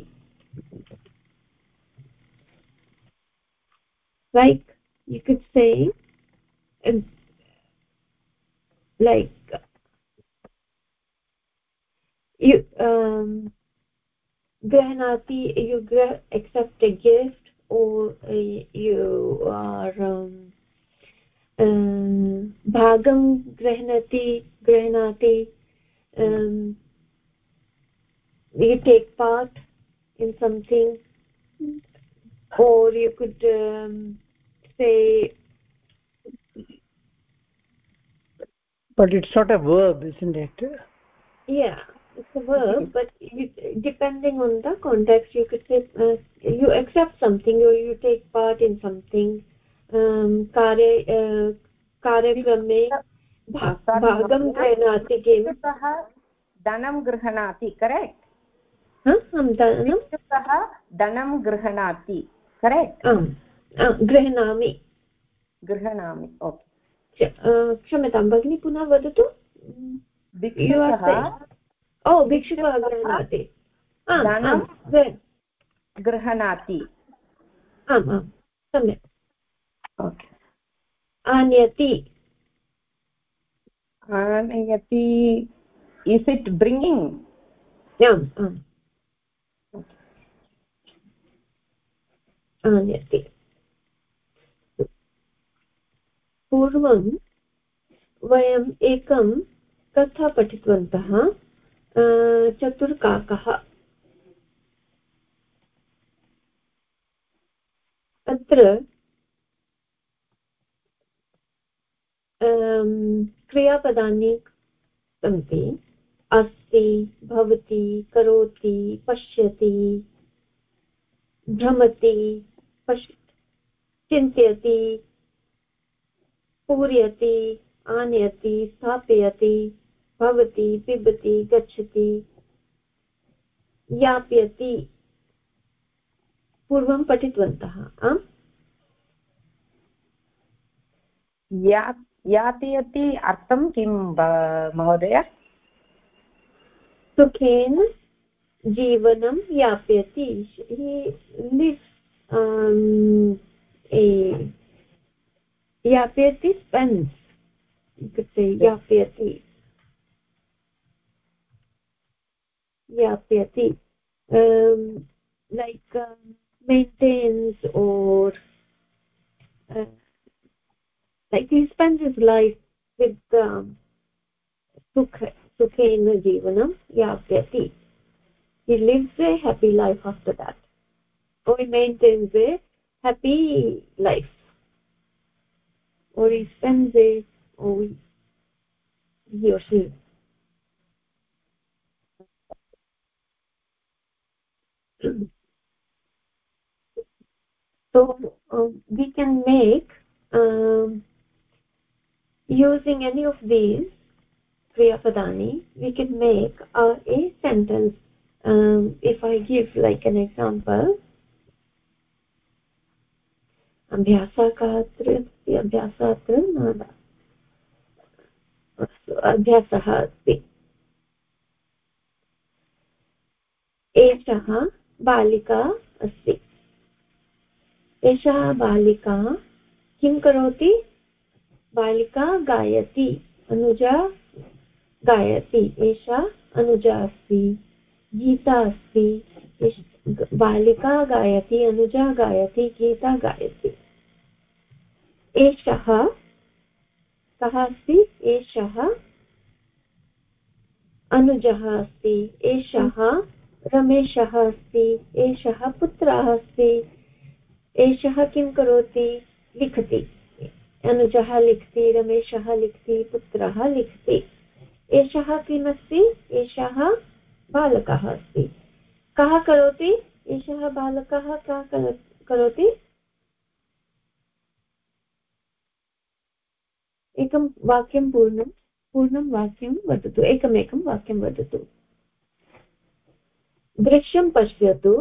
like you could say um, like you um granati you gra- accept a gift or uh, you are um, भागं गृह्णति गृह्णाति you take part in something or you could um, say but it's not a verb isn't it yeah it's a verb but you, depending on the context you could say uh, you accept something or you take part in something um कार्य कार्यक्रमे भागं गृह्णाति किं धनं गृह्णाति correct धनं धनं गृह्णाति करेक्ट् गृह्णामि। गृह्णामि ओके क्षम्यतां भगिनी पुनः वदतु। ओ भिक्षुकः गृह्णाति। गृह्णाति। आम् आम् सम्यक्। ओके आनयति। आनयति। इस् इट् ब्रिङ्गिङ्ग् आम् आम्। आनयति। पूर्वं वयम् एकं कथा पठितवन्तः चतुर्काकः। अत्र क्रियापदानि सन्ति। अस्ति, भवति, करोति, पश्यति, भ्रमति पश् चिन्तयति पूरयति आनयति स्थापयति भवति पिबति गच्छति यापयति। पूर्वं पठितवन्तः आम्? यातयति अर्थं किं महोदय? सुखेन जीवनं यापयति। यापयति स्पेन्स् इत्युक्ते यापयति यापयति like maintains or uh, like he spends his life with um, sukha sukhena jivanam yapyati he lives a happy life after that he maintains a happy life. Or he spends a or he or she. So um, we can make um, using any of these kriya padani we can make uh, a sentence. Um, if i give like an example अभ्यासः अस्तु, अभ्यासः अस्ति। एषः बालिका अस्ति। एषः बालिका किं करोति? बालिका गायति, अनुजा गायति। एषा अनुजा अस्ति, गीता अस्ति। बालिका गायति, अनुजा गायति, गीता गायति। एषः, कः अस्ति? एषः, अनुजः अस्ति। एषः, रमेशः अस्ति। एषः, पुत्रः अस्ति। एषः किं करोति? लिखति। अनुजः लिखति, रमेशः लिखति, पुत्रः लिखति। एषः किमस्ति एषः बालकः अस्ति। कः करोति? एषः बालकः कः करोति? एकं वाक्यं पूर्णं पूर्णं वाक्यं वदतु एकमेकं वाक्यं वदतु। दृश्यं पश्यतु।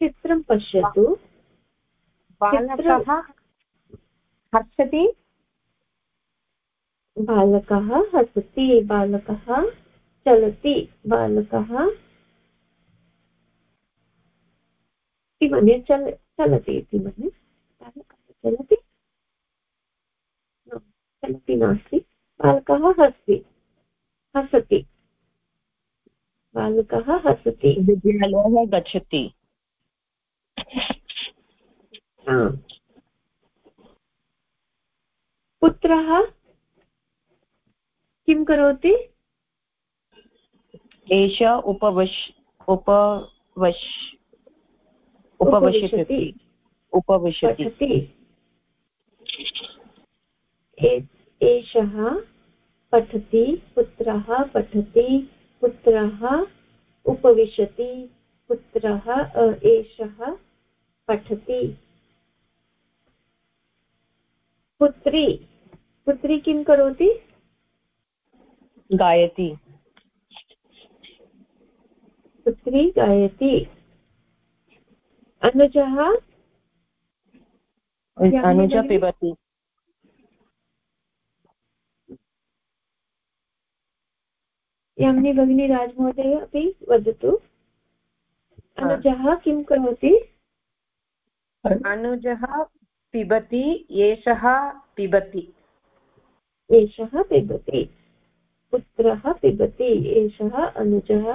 चित्रं पश्यतु। बालकः हसति। बालकः हसति बालकः चलति बालकः किं मन्ये चल चलति इति मन्ये। चलति चलति नास्ति बालकः हसति। हसति बालकः हसति विद्यालयः गच्छति पुत्रः किं करोति? एष उपवश् उपवश् उपविशति। उपविशति। एषः पठति पुत्रः पठति पुत्रः उपविशति पुत्रः एषः पठति। पुत्री पुत्री किं करोति? गायति। पुत्री गायति। अनुजः अनुज पिबति यामिनी भगिनी राजमहोदय अपि वदतु। अनुजः किं करोति? अनुजः पिबति एषः पिबति। एषः पिबति पुत्रः पिबति एषः अनुजः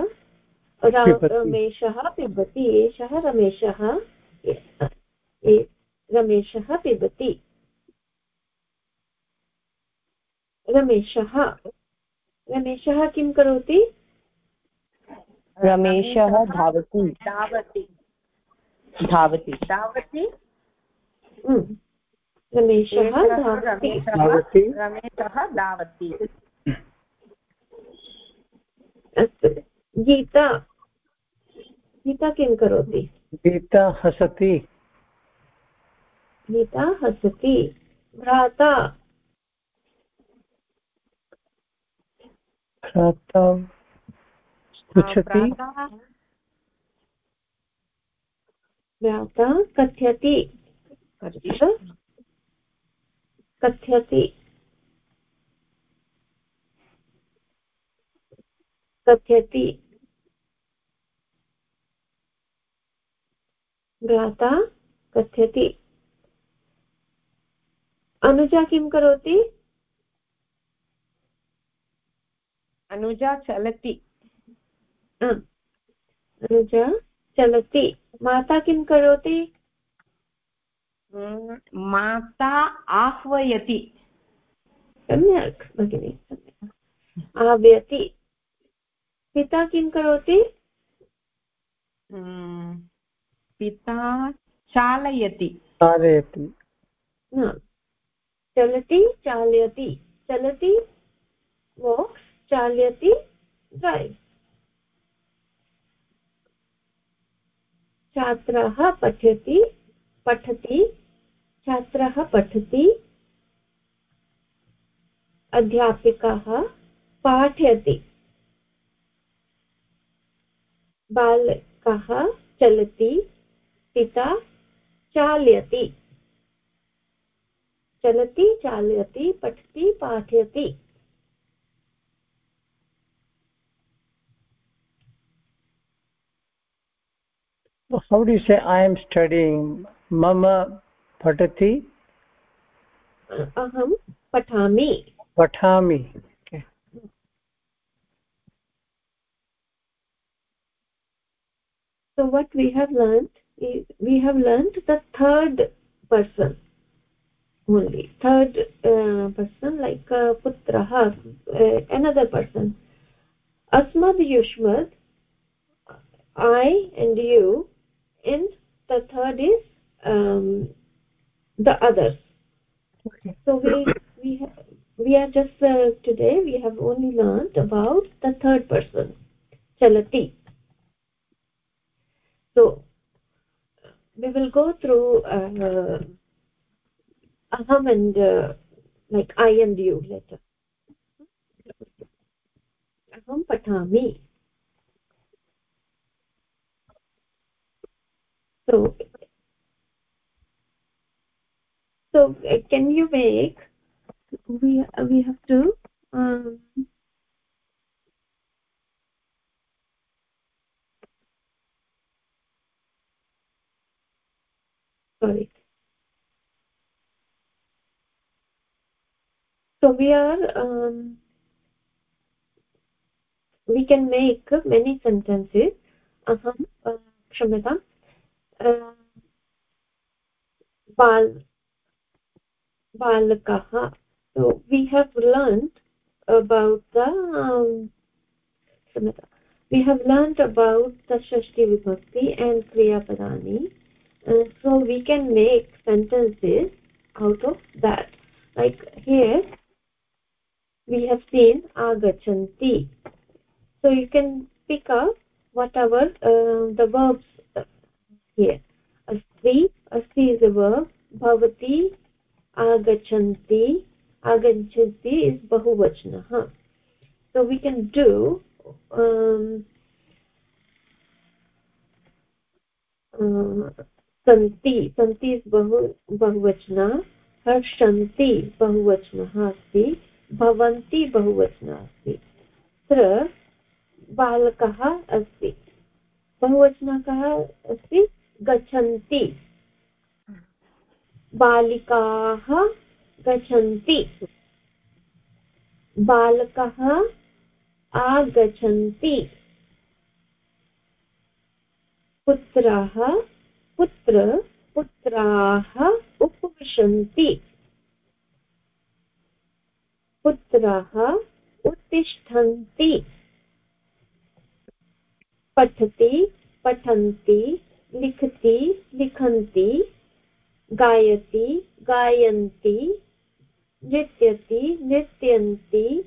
रमेशः पिबति एषः रमेशः। रमेशः पिबति। रमेशः रमेशः किं करोति? रमेशः धावति। धावति। धावति। धावति। रमेशः धावति। रमेशः धावति। अस्तु गीता गीता किं करोति? गीता हसति। गीता हसति भ्राता। भ्राता। पृच्छति? भ्राता। कथयति। कथयति। कथयति। भ्राता कथयति। अनुजा किं करोति? अनुजा चलति। अनुजा चलति। माता किं करोति? माता आह्वयति। सम्यक् भगिनि आह्वयति। पिता किं करोति? पिता चालयति। चालयति। चलति चालयति, चलति वाक्स् चालयति ड्रैव् छात्रः पठति पठति, छात्रः पठति. अध्यापिकः पाठयति. बालकः चलति, पिता चालयति. चलति चालयति पठति पाठयति how do you say i am studying mama patati aham patami patami okay so what we have learned is we have learned the third person only. Third uh, person like uh, putrah uh, another person. Asmad yushmad i and you and the third is um, the others. Okay. so we we have, we are just uh, today we have only learned about the third person chalati. So we will go through uh, aham and uh, like i and you later aham patami so so uh, can you make we uh, we have to um, sorry so we are um, we can make many sentences aham uh, क्षम्यताम् bal balakah so we have learned about the um, we have learned about the shashti vibhakti and kriya padani uh, so we can make sentences out of that like here we have seen agachanti so you can pick up whatever uh, the verbs here asti asti is a verb bhavati agachanti agachanti is bahuvachanah so we can do um, uh, सन्ति सन्ति बहु बहुवचना हर्षन्ति बहुवचनः अस्ति भवन्ति बहुवचनः अस्ति। तत्र बालकः अस्ति। बहुवचनः कः अस्ति? गच्छन्ति। बालिकाः गच्छन्ति। बालकः आगच्छन्ति। पुत्रः पुत्र पुत्राः उपविशन्ति। पुत्राः उत्तिष्ठन्ति। पठति, पठन्ति, लिखति, लिखन्ति, गायति, गायन्ति, नृत्यति, नृत्यन्ति,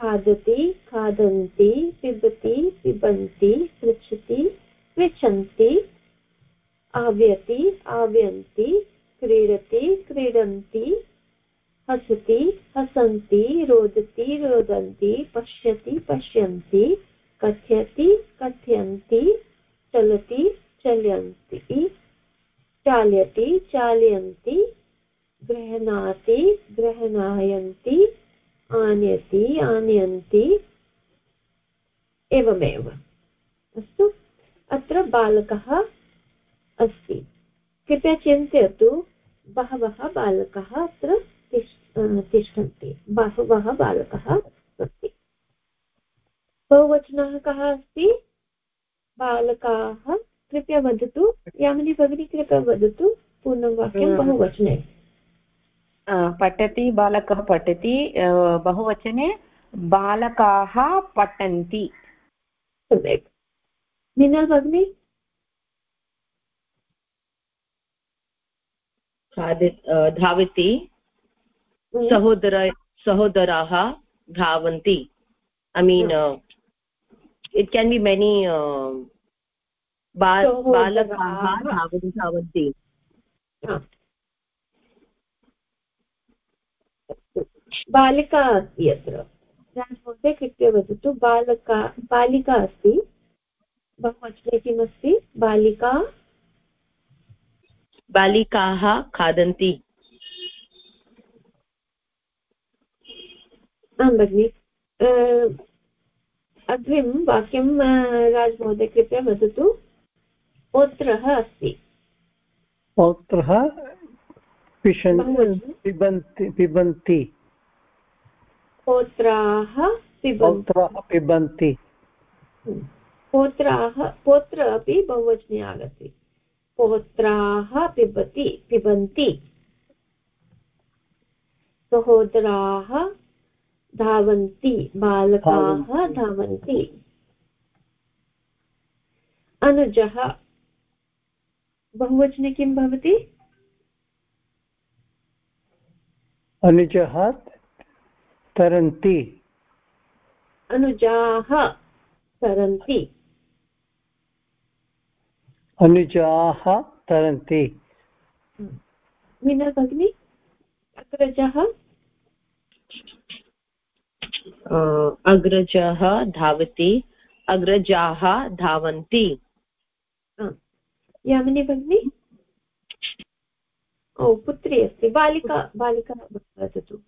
खादति, खादन्ति, पिबति, पिबन्ति, पृच्छति, पृच्छन्ति, आव्यति, आव्यन्ति, क्रीडति, क्रीडन्ति हसति, हसन्ति, रोदति, रोदन्ति, पश्यति, पश्यन्ति, कथयति, कथयन्ति, चलति, चलन्ति, चाल्यति, चालयन्ति गृह्णाति गृह्णायन्ति आनयति, आनयन्ति, एवमेव। अस्तु, अत्र बालकः अस्ति। कृपया चिन्तयतु, बहवः बालकाः अत्र तिष्ठन्ति। बहवः बालकाः सन्ति बहुवचनः कः अस्ति? बालकाः कृपया वदतु। यामिनी भगिनी कृपया वदतु। पूर्णं वाक्यं बहुवचने। पठति बालकः पठति। बहुवचने बालकाः पठन्ति। सम्यक्। मीना भगिनी? धावति। सहोदर सहोदराः धावन्ति। I mean it can be many बालकाः धावन्ति। बालिका अस्ति अत्र। महोदय कृत्य वदतु बालका बालिका अस्ति। बहुवचने किमस्ति बालिका। बालिकाः खादन्ति। आं भगिनि। अग्रिमं वाक्यं राजमहोदय कृपया वदतु। पौत्रः अस्ति। पौत्रः पिबन्ति पिबन्ति पौत्राः पौत्राः पिबन्ति। पौत्राः पौत्र अपि बहुवचने आगच्छति पौत्राः पिबति पिबन्ति। सहोदराः धावन्ति बालकाः धावन्ति। अनुजः। बहुवचने किं भवति? अनुजः तरन्ति। अनुजाः तरन्ति। अनुजाः तरन्ति। मीना भगिनी अग्रजः? अग्रजः धावति अग्रजाः धावन्ति। यामिनी भगिनी? ओ पुत्री अस्ति बालिका बालिका वदतु।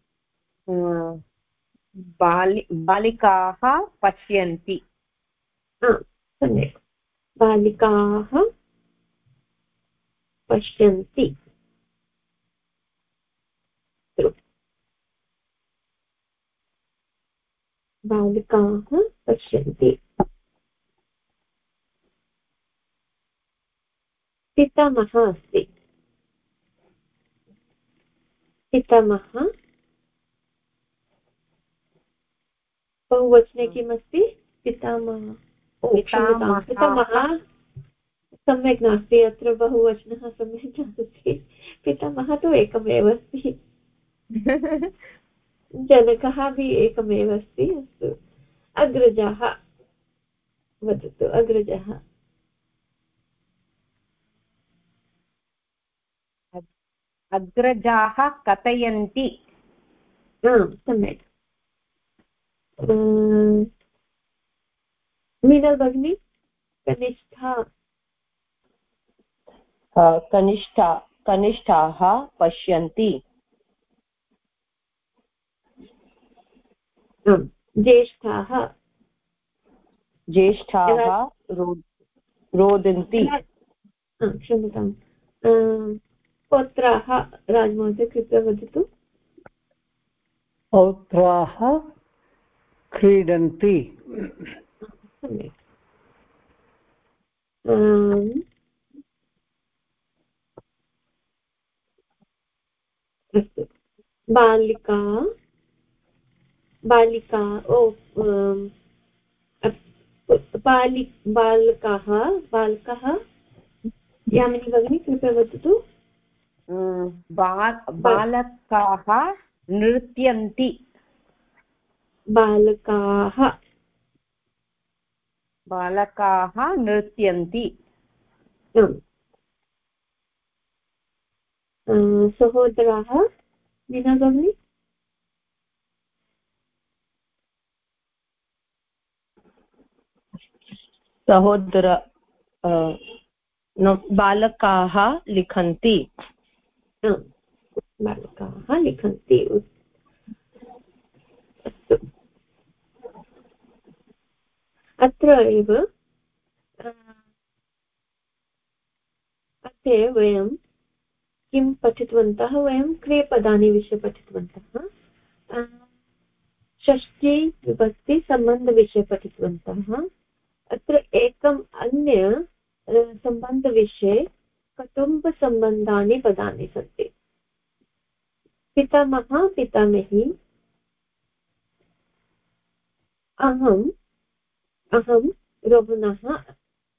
बालि बालिकाः पश्यन्ति। सम्यक्। बालिकाः पश्यन्ति। बालिकाः पश्यन्ति। पितामहः अस्ति। पितामह बहुवचने किमस्ति? पितामह। पितामह सम्यक् नास्ति अत्र बहुवचनः सम्यक् नास्ति। पितामह तु एकमेव अस्ति। जनकः अपि एकमेव अस्ति अस्तु। अग्रजः वदतु अग्रजः। अग्रजाः कथयन्ति? सम्यक्। मीनल् भगिनी कनिष्ठा? कनिष्ठा कनिष्ठाः पश्यन्ति। ज्येष्ठाः। ज्येष्ठाः रोदन्ति। क्षम्यताम्। पौत्राः राजमहोदय कृपया वदतु। पौत्राः क्रीडन्ति। सम्यक्। अस्तु। बालिका बालिका ओ बालि बालकः बालकः? यामिनी भगिनी कृपया वदतु। बालकाः नृत्यन्ति। बालकाः। बालकाः नृत्यन्ति। सहोदराः मीना भगिनी? सहोदर बालकाः लिखन्ति। बालकाः लिखन्ति। अस्तु। अत्र एव अत्र वयं किं पठितवन्तः? वयं क्रियपदानि विषये पठितवन्तः। षष्ठी विभक्तिसम्बन्धविषये पठितवन्तः। अत्र एकम् अन्य सम्बन्धविषये कुटुम्बसम्बन्धानि पदानि सन्ति। पितामहः, पितामही, अहम्, अहं रोहणः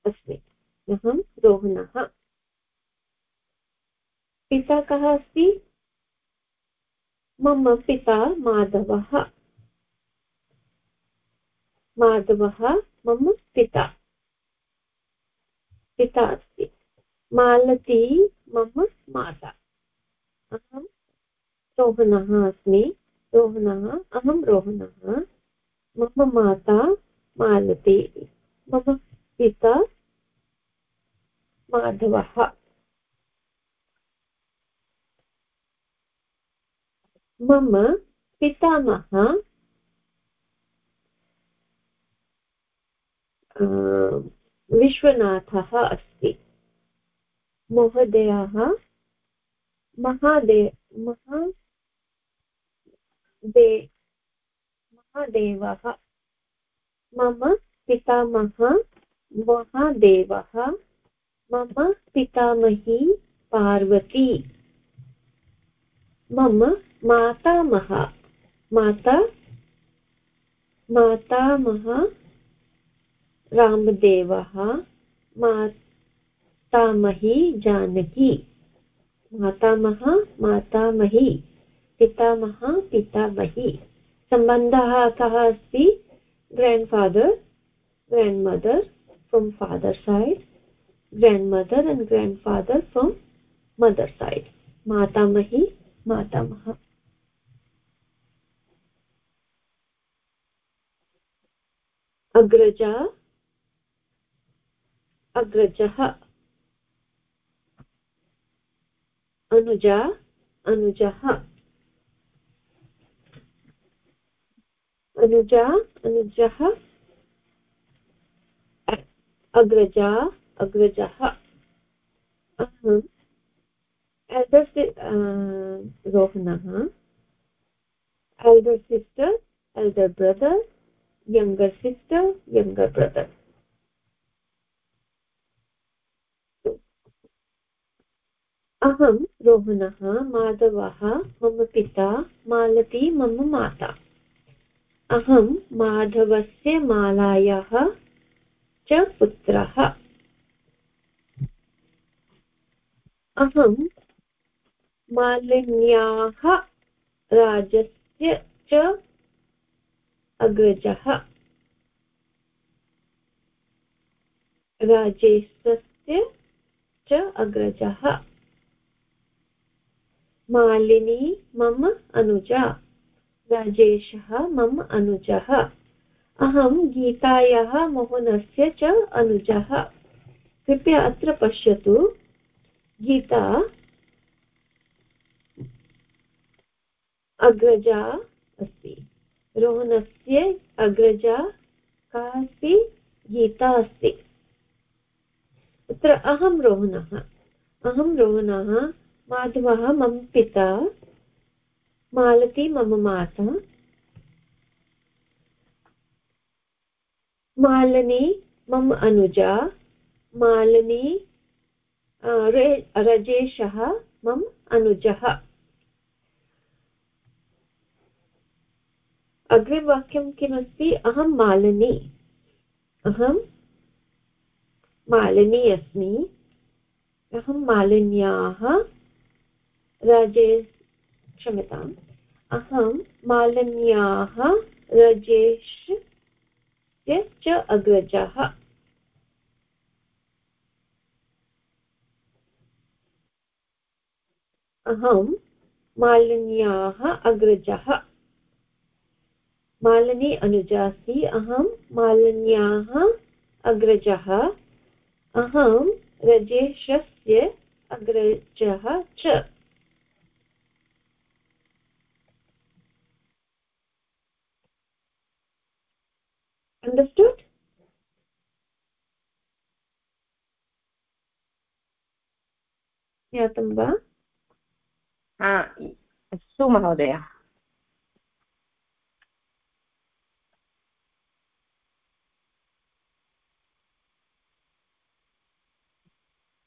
अस्मि। अहं रोहणः पिता कः अस्ति? मम पिता माधवः। माधवः मम पिता। पिता अस्ति। मालती मम माता। अहं रोहणः अस्मि। रोहणः अहं रोहणः मम माता मालती। मम पिता माधवः। मम पितामहः विश्वनाथः अस्ति। महोदयः महादे महा दे महादेवः। मम पितामहः महादेवः। मम पितामही पार्वती। मम मातामह। माता, मातामह रामदेवः मातामही जानकी। मातामह, मातामही, पितामह, पितामही। सम्बन्धः कः अस्ति? Grandfather grandmother from father side grandmother and grandfather from mother side मातामही, मातामहः। अग्रजा अग्रजः अनुजा अनुजः अनुजा अनुजः अग्रजा अग्रजः अहम् uh, rohanah elder sister elder brother younger sister younger brother अहं रोहणः माधवः, मम पिता, मालती, मम माता। अहं माधवस्य मालायाः च पुत्रः। अहं मालिन्याः राजस्य च अग्रजः। राजेशस्य च अग्रजः। मालिनी मम अनुजा। राजेशः मम अनुजः। अहं गीतायाः मोहनस्य च अनुजः। कृपया अत्र पश्यतु। गीता। अग्रजा अस्ति। रोहणस्य अग्रजा का अस्ति? गीता अस्ति। तत्र अहं रोहणः अहं रोहणः माधवः मम पिता, मालती मम माता, मालिनी मम अनुजा, मालिनी रजेशः मम अनुजः। अग्रिमवाक्यं किमस्ति? अहं मालिनी। अहं मालिनी अस्मि। अहं मालिन्याः रजे क्षम्यताम् अहं मालिन्याः रजेशस्य च अग्रजः। अहं मालिन्याः अग्रजः। मालिनी अनुजा अस्ति अहं मालिन्याः अग्रजः। अहं रजेशस्य अग्रजः च। understood ज्ञातं वा अस्तु महोदय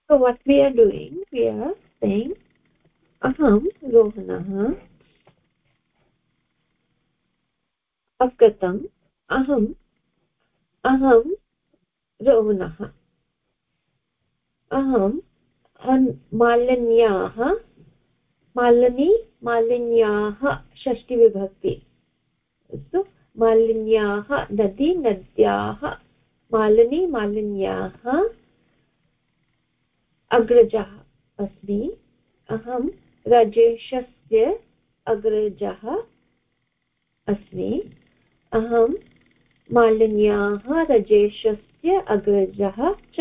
so what we are doing we are saying aham rohanah अवगतम् अहम् अहं रोहणः अहं मालिन्याः, मालिनी मालिन्याः षष्टिविभक्ति। अस्तु, मालिन्याः नदी, नद्याः, मालिनी मालिन्याः अग्रजः अस्मि। अहं राजेशस्य अग्रजः अस्मि। अहं मालिन्याः रजेशस्य अग्रजः च।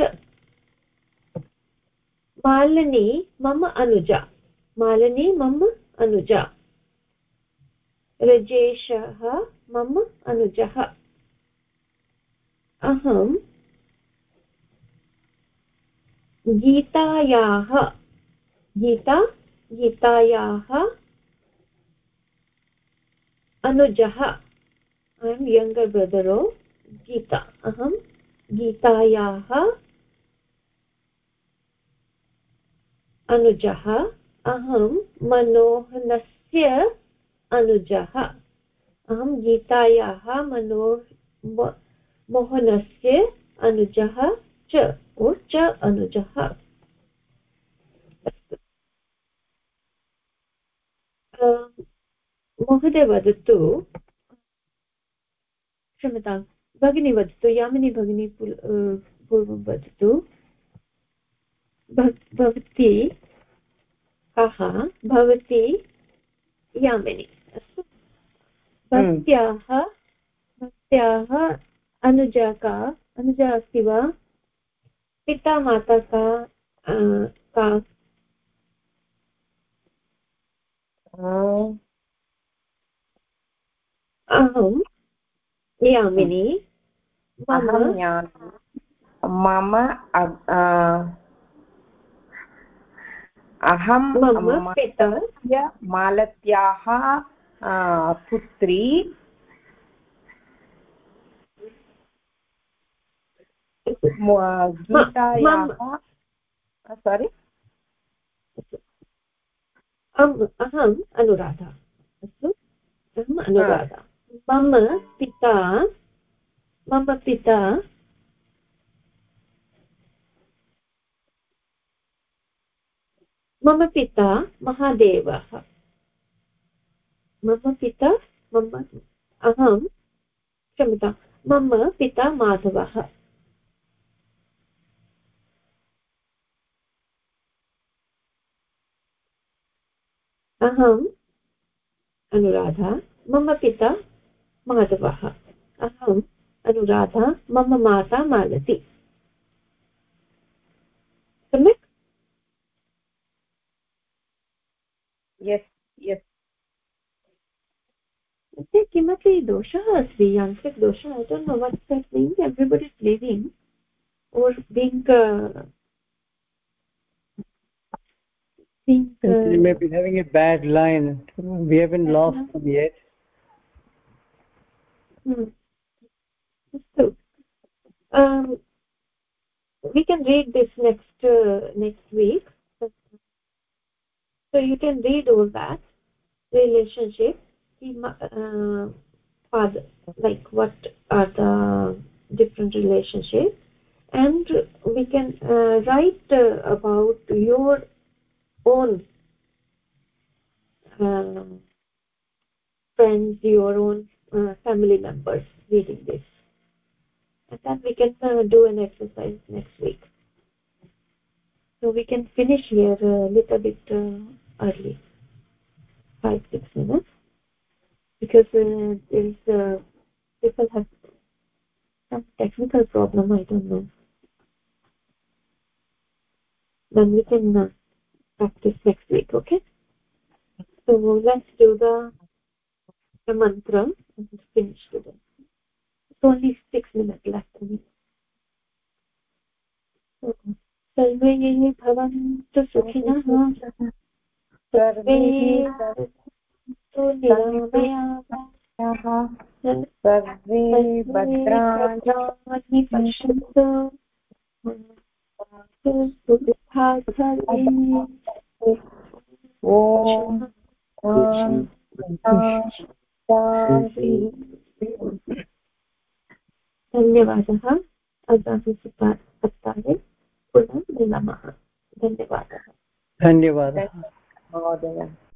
मालिनी मम अनुजा। मालिनी मम अनुजा। रजेशः मम अनुजः। अहं गीतायाः। गीता, गीतायाः अनुजः। I am younger brother Gita. अहं गीतायाः अनुजः। अहं मनोहनस्य अनुजः। अहं गीतायाः मनो मोहनस्य अनुजः च, ओ च अनुजः। महोदय वदतु क्षम्यतां। भगिनी वदतु यामिनी भगिनी पूर्वं वदतु। भवती कः भवती यामिनी। अस्तु। भवत्याः भवत्याः अनुजा का अनुजा अस्ति वा? पिता माता का? का अहं यामिनी मम अहं मम पिता मालत्याः पुत्री गीतायाः सोरि अहम् अनुराधा अस्तु अहम् अनुराधा मम पिता मम पिता। मम पिता महादेवः। मम पिता मम, अहं क्षम्यतां, मम पिता माधवः। अहम् अनुराधा, मम पिता माधवः। अहम् अनुराधा मम माता मालति। सम्यक्? यस् यस् किमपि दोषः अस्ति? यान्त्रिक दोषः? I don't know what that means everybody is living or being think uh, you may be having a bad line. We haven't lost them yet. Hmm. so um, we can read this next uh, next week. So you can read all that. Relationship uh, like what are the different relationships and we can uh, write uh, about your own uh, friends your own uh, family members reading this. And then we can uh, do an exercise next week. So we can finish here a little bit uh, early. Five six minutes. Because uh, there is uh, people have some technical problem i don't know. Then we can uh, practice next week okay? So let's do the, the mantra and finish today it's only six minutes left सर्वे भवन्तु सुखिनः सर्वे सर्वे भद्राणि पश्यन्तु धन्यवादः। अगामिसप्ताहे पुनः मिलामः। धन्यवादः। धन्यवादः। महोदय।